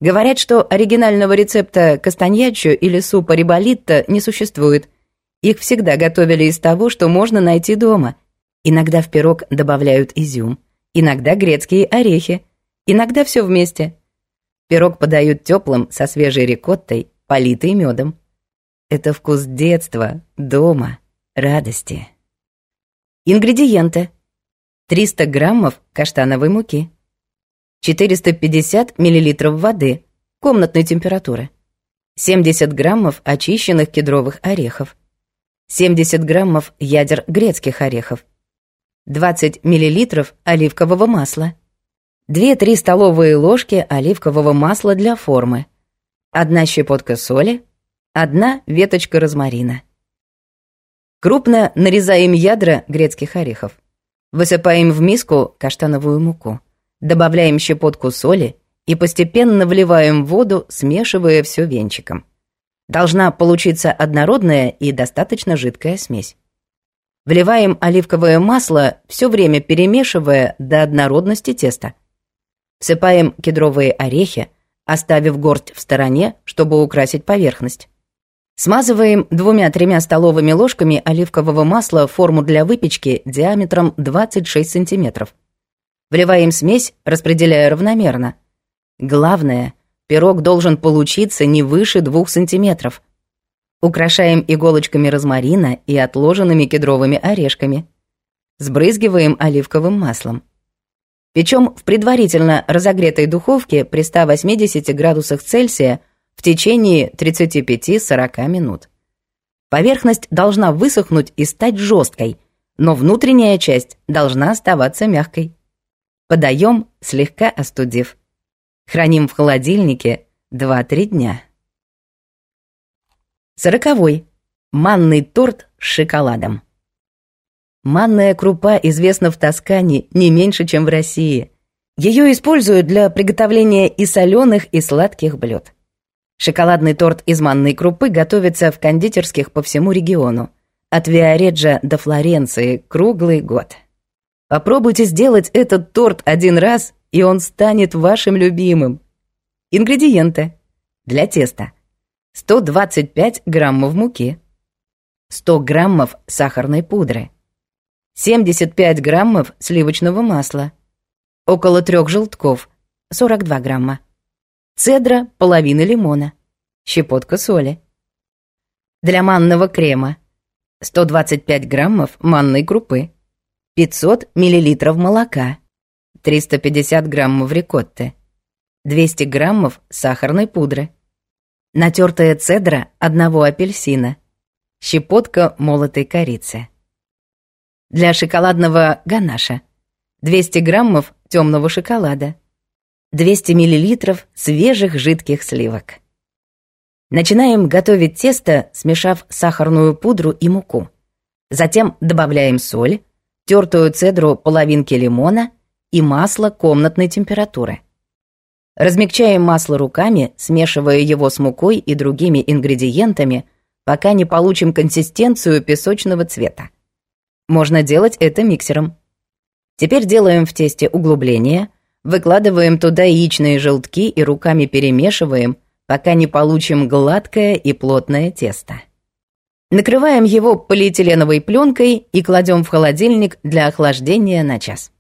Говорят, что оригинального рецепта кастаньячо или супа риболитто не существует. Их всегда готовили из того, что можно найти дома. Иногда в пирог добавляют изюм иногда грецкие орехи, иногда все вместе. Пирог подают теплым, со свежей рикоттой, политый медом. Это вкус детства, дома, радости. Ингредиенты. 300 граммов каштановой муки. 450 миллилитров воды комнатной температуры. 70 граммов очищенных кедровых орехов. 70 граммов ядер грецких орехов. 20 мл оливкового масла, 2-3 столовые ложки оливкового масла для формы, 1 щепотка соли, 1 веточка розмарина. Крупно нарезаем ядра грецких орехов. Высыпаем в миску каштановую муку. Добавляем щепотку соли и постепенно вливаем воду, смешивая все венчиком. Должна получиться однородная и достаточно жидкая смесь. Вливаем оливковое масло, все время перемешивая до однородности теста. Всыпаем кедровые орехи, оставив горсть в стороне, чтобы украсить поверхность. Смазываем двумя-тремя столовыми ложками оливкового масла форму для выпечки диаметром 26 см. Вливаем смесь, распределяя равномерно. Главное, пирог должен получиться не выше 2 сантиметров – Украшаем иголочками розмарина и отложенными кедровыми орешками. Сбрызгиваем оливковым маслом. Печем в предварительно разогретой духовке при 180 градусах Цельсия в течение 35-40 минут. Поверхность должна высохнуть и стать жесткой, но внутренняя часть должна оставаться мягкой. Подаем, слегка остудив. Храним в холодильнике 2-3 дня. Сороковой. Манный торт с шоколадом. Манная крупа известна в Тоскане не меньше, чем в России. Ее используют для приготовления и соленых, и сладких блюд. Шоколадный торт из манной крупы готовится в кондитерских по всему региону. От Виареджа до Флоренции круглый год. Попробуйте сделать этот торт один раз, и он станет вашим любимым. Ингредиенты. Для теста – 125 граммов муки, 100 граммов сахарной пудры, 75 граммов сливочного масла, около трех желтков, 42 грамма, цедра, половины лимона, щепотка соли. Для манного крема 125 граммов манной крупы, 500 миллилитров молока, 350 граммов рикотты, 200 граммов сахарной пудры, натертая цедра одного апельсина, щепотка молотой корицы. Для шоколадного ганаша 200 граммов темного шоколада, 200 миллилитров свежих жидких сливок. Начинаем готовить тесто, смешав сахарную пудру и муку. Затем добавляем соль, тертую цедру половинки лимона и масло комнатной температуры – Размягчаем масло руками, смешивая его с мукой и другими ингредиентами, пока не получим консистенцию песочного цвета. Можно делать это миксером. Теперь делаем в тесте углубление, выкладываем туда яичные желтки и руками перемешиваем, пока не получим гладкое и плотное тесто. Накрываем его полиэтиленовой пленкой и кладем в холодильник для охлаждения на час.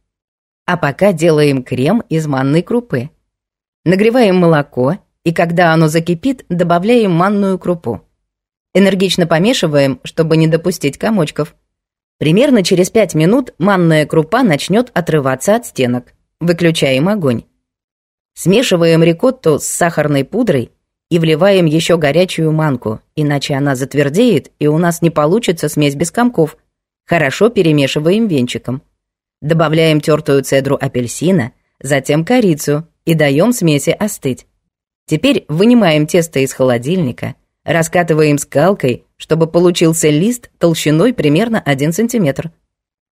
А пока делаем крем из манной крупы. Нагреваем молоко, и когда оно закипит, добавляем манную крупу. Энергично помешиваем, чтобы не допустить комочков. Примерно через 5 минут манная крупа начнет отрываться от стенок. Выключаем огонь. Смешиваем рикотту с сахарной пудрой и вливаем еще горячую манку, иначе она затвердеет, и у нас не получится смесь без комков. Хорошо перемешиваем венчиком. Добавляем тертую цедру апельсина, затем корицу, и даем смеси остыть. Теперь вынимаем тесто из холодильника, раскатываем скалкой, чтобы получился лист толщиной примерно 1 см.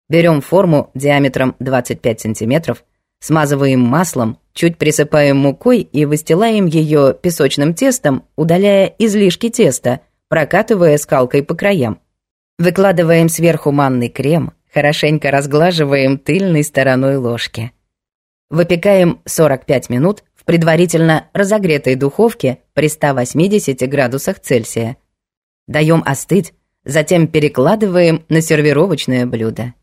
Берем форму диаметром 25 см, смазываем маслом, чуть присыпаем мукой и выстилаем ее песочным тестом, удаляя излишки теста, прокатывая скалкой по краям. Выкладываем сверху манный крем, хорошенько разглаживаем тыльной стороной ложки. Выпекаем 45 минут в предварительно разогретой духовке при 180 градусах Цельсия. Даем остыть, затем перекладываем на сервировочное блюдо.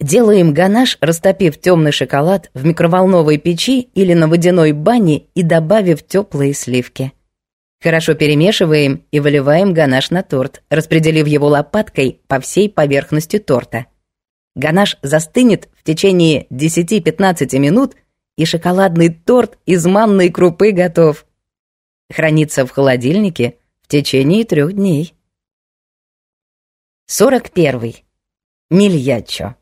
Делаем ганаш, растопив темный шоколад в микроволновой печи или на водяной бане и добавив теплые сливки. Хорошо перемешиваем и выливаем ганаш на торт, распределив его лопаткой по всей поверхности торта. Ганаш застынет в течение 10-15 минут, и шоколадный торт из манной крупы готов. Хранится в холодильнике в течение трех дней. 41. Мильячо.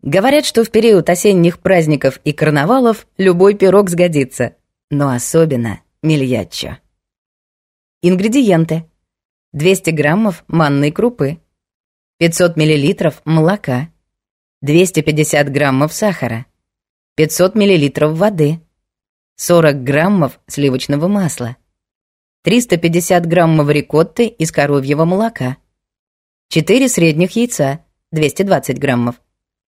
Говорят, что в период осенних праздников и карнавалов любой пирог сгодится, но особенно мильячо. Ингредиенты. 200 граммов манной крупы, 500 миллилитров молока, 250 граммов сахара, 500 миллилитров воды, 40 граммов сливочного масла, 350 граммов рикотты из коровьего молока, 4 средних яйца, 220 граммов,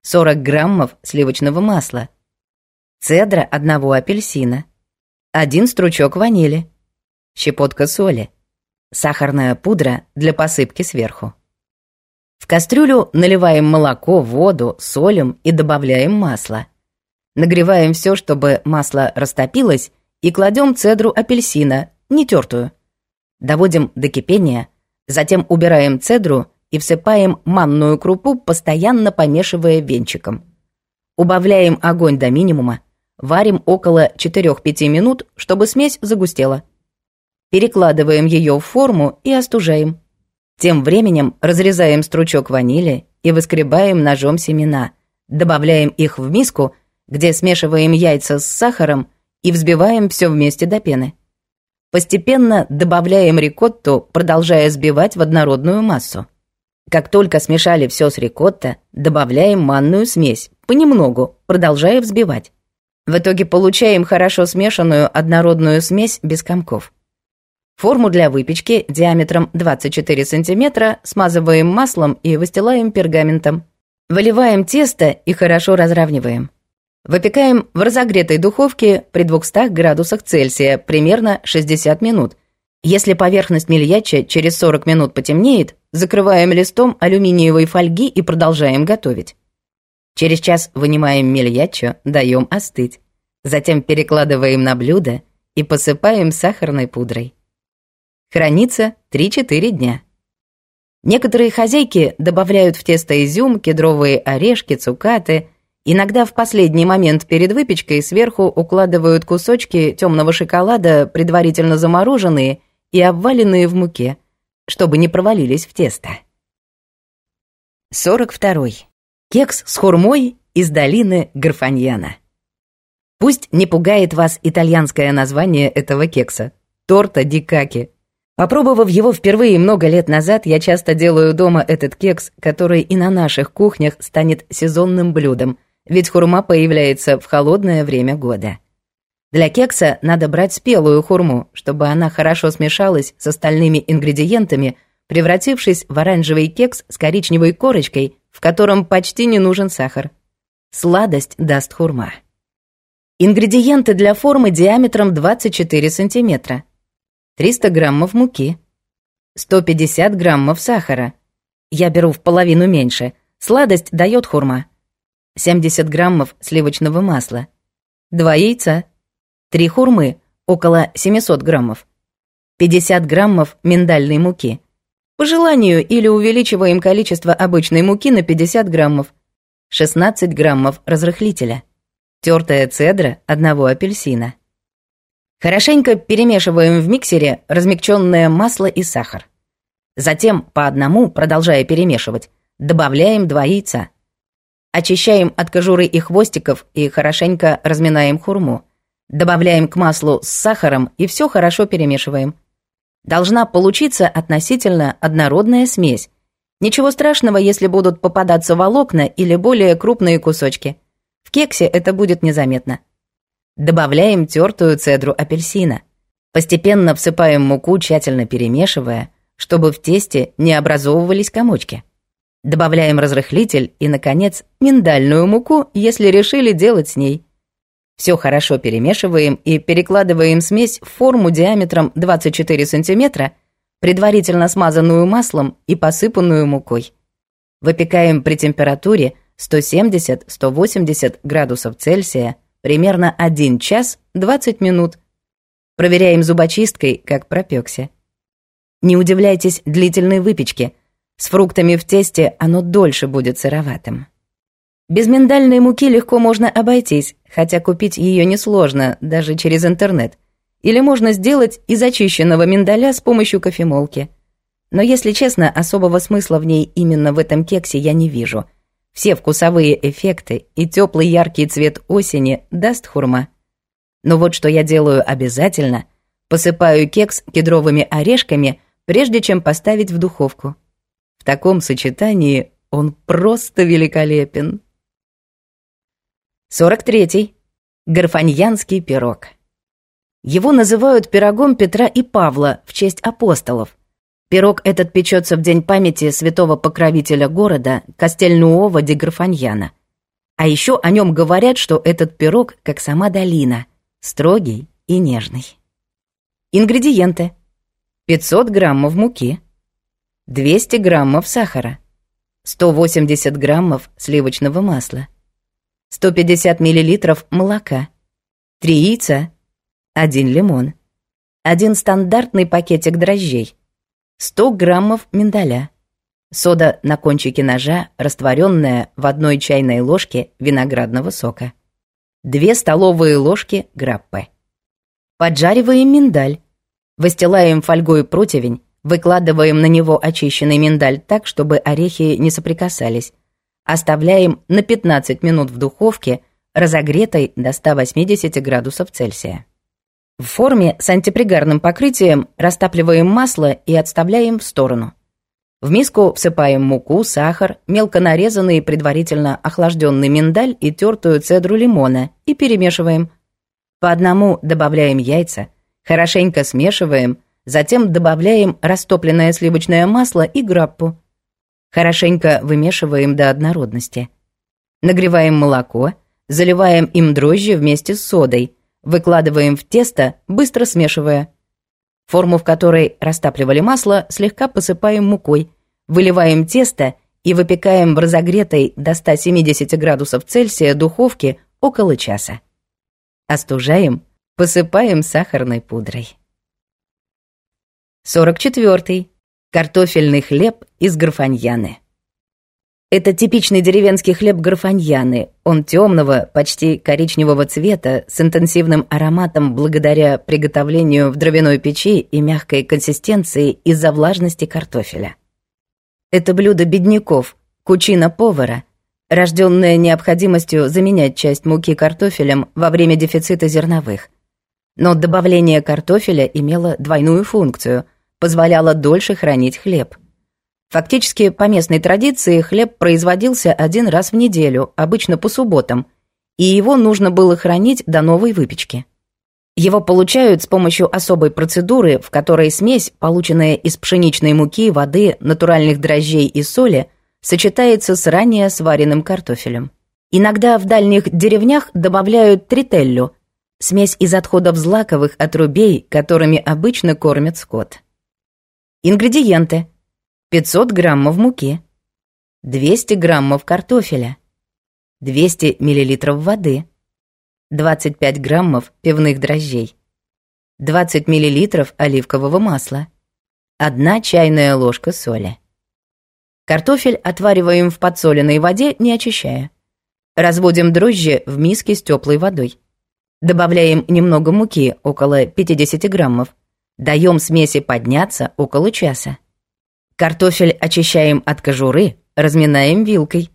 40 граммов сливочного масла, цедра одного апельсина, один стручок ванили, щепотка соли, сахарная пудра для посыпки сверху. В кастрюлю наливаем молоко, воду, солим и добавляем масло. Нагреваем все, чтобы масло растопилось, и кладем цедру апельсина, не тертую. Доводим до кипения, затем убираем цедру и всыпаем манную крупу, постоянно помешивая венчиком. Убавляем огонь до минимума, варим около 4-5 минут, чтобы смесь загустела. Перекладываем ее в форму и остужаем. Тем временем разрезаем стручок ванили и выскребаем ножом семена. Добавляем их в миску, где смешиваем яйца с сахаром и взбиваем все вместе до пены. Постепенно добавляем рикотту, продолжая сбивать в однородную массу. Как только смешали все с рикотто, добавляем манную смесь, понемногу, продолжая взбивать. В итоге получаем хорошо смешанную однородную смесь без комков. Форму для выпечки диаметром 24 см смазываем маслом и выстилаем пергаментом. Выливаем тесто и хорошо разравниваем. Выпекаем в разогретой духовке при 200 градусах Цельсия примерно 60 минут. Если поверхность мельяча через 40 минут потемнеет, закрываем листом алюминиевой фольги и продолжаем готовить. Через час вынимаем мельячо, даем остыть. Затем перекладываем на блюдо и посыпаем сахарной пудрой. Хранится 3-4 дня. Некоторые хозяйки добавляют в тесто изюм, кедровые орешки, цукаты. Иногда в последний момент перед выпечкой сверху укладывают кусочки темного шоколада, предварительно замороженные и обваленные в муке, чтобы не провалились в тесто. 42. Кекс с хурмой из долины Гарфаньяна. Пусть не пугает вас итальянское название этого кекса – торта дикаки – Опробовав его впервые много лет назад, я часто делаю дома этот кекс, который и на наших кухнях станет сезонным блюдом, ведь хурма появляется в холодное время года. Для кекса надо брать спелую хурму, чтобы она хорошо смешалась с остальными ингредиентами, превратившись в оранжевый кекс с коричневой корочкой, в котором почти не нужен сахар. Сладость даст хурма. Ингредиенты для формы диаметром 24 сантиметра – 300 граммов муки, 150 граммов сахара. Я беру в половину меньше. Сладость дает хурма. 70 граммов сливочного масла. два яйца. три хурмы, около 700 граммов. 50 граммов миндальной муки. По желанию или увеличиваем количество обычной муки на 50 граммов. 16 граммов разрыхлителя. Тертая цедра одного апельсина. Хорошенько перемешиваем в миксере размягченное масло и сахар. Затем по одному, продолжая перемешивать, добавляем два яйца. Очищаем от кожуры и хвостиков и хорошенько разминаем хурму. Добавляем к маслу с сахаром и все хорошо перемешиваем. Должна получиться относительно однородная смесь. Ничего страшного, если будут попадаться волокна или более крупные кусочки. В кексе это будет незаметно. Добавляем тертую цедру апельсина. Постепенно всыпаем муку, тщательно перемешивая, чтобы в тесте не образовывались комочки. Добавляем разрыхлитель и, наконец, миндальную муку, если решили делать с ней. Все хорошо перемешиваем и перекладываем смесь в форму диаметром 24 см, предварительно смазанную маслом и посыпанную мукой. Выпекаем при температуре 170-180 градусов Цельсия – примерно один час 20 минут. Проверяем зубочисткой, как пропекся. Не удивляйтесь длительной выпечке. С фруктами в тесте оно дольше будет сыроватым. Без миндальной муки легко можно обойтись, хотя купить ее несложно, даже через интернет. Или можно сделать из очищенного миндаля с помощью кофемолки. Но, если честно, особого смысла в ней именно в этом кексе я не вижу – все вкусовые эффекты и теплый яркий цвет осени даст хурма. Но вот что я делаю обязательно – Посыпаю кекс кедровыми орешками, прежде чем поставить в духовку. В таком сочетании он просто великолепен. 43. Гарфаньянский пирог. Его называют пирогом Петра и Павла в честь апостолов. Пирог этот печется в день памяти святого покровителя города, Костельнуова де Графаньяна. А еще о нем говорят, что этот пирог, как сама долина, строгий и нежный. Ингредиенты. 500 граммов муки, 200 граммов сахара, 180 граммов сливочного масла, 150 миллилитров молока, 3 яйца, 1 лимон, 1 стандартный пакетик дрожжей – 100 граммов миндаля. Сода на кончике ножа, растворенная в одной чайной ложке виноградного сока. 2 столовые ложки граппе. Поджариваем миндаль. Выстилаем фольгой противень, выкладываем на него очищенный миндаль так, чтобы орехи не соприкасались. Оставляем на 15 минут в духовке, разогретой до 180 градусов Цельсия. В форме с антипригарным покрытием растапливаем масло и отставляем в сторону. В миску всыпаем муку, сахар, мелко нарезанный и предварительно охлажденный миндаль и тертую цедру лимона и перемешиваем. По одному добавляем яйца, хорошенько смешиваем, затем добавляем растопленное сливочное масло и граппу. Хорошенько вымешиваем до однородности. Нагреваем молоко, заливаем им дрожжи вместе с содой – Выкладываем в тесто, быстро смешивая. Форму, в которой растапливали масло, слегка посыпаем мукой. Выливаем тесто и выпекаем в разогретой до 170 градусов Цельсия духовке около часа. Остужаем, посыпаем сахарной пудрой. 44. Картофельный хлеб из графаньяны. Это типичный деревенский хлеб гарфаньяны. Он темного, почти коричневого цвета, с интенсивным ароматом благодаря приготовлению в дровяной печи и мягкой консистенции из-за влажности картофеля. Это блюдо бедняков, кучина-повара, рожденное необходимостью заменять часть муки картофелем во время дефицита зерновых. Но добавление картофеля имело двойную функцию, позволяло дольше хранить хлеб – Фактически, по местной традиции, хлеб производился один раз в неделю, обычно по субботам, и его нужно было хранить до новой выпечки. Его получают с помощью особой процедуры, в которой смесь, полученная из пшеничной муки, воды, натуральных дрожжей и соли, сочетается с ранее сваренным картофелем. Иногда в дальних деревнях добавляют трителлю – смесь из отходов злаковых отрубей, которыми обычно кормят скот. Ингредиенты – 500 граммов муки, 200 граммов картофеля, 200 миллилитров воды, 25 граммов пивных дрожжей, 20 миллилитров оливкового масла, 1 чайная ложка соли. Картофель отвариваем в подсоленной воде, не очищая. Разводим дрожжи в миске с теплой водой. Добавляем немного муки, около 50 граммов. Даем смеси подняться около часа. Картофель очищаем от кожуры, разминаем вилкой.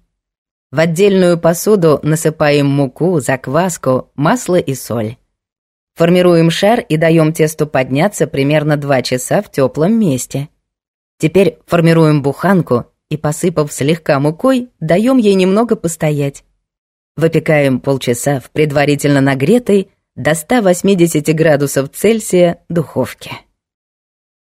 В отдельную посуду насыпаем муку, закваску, масло и соль. Формируем шар и даем тесту подняться примерно 2 часа в теплом месте. Теперь формируем буханку и, посыпав слегка мукой, даем ей немного постоять. Выпекаем полчаса в предварительно нагретой до 180 градусов Цельсия духовке.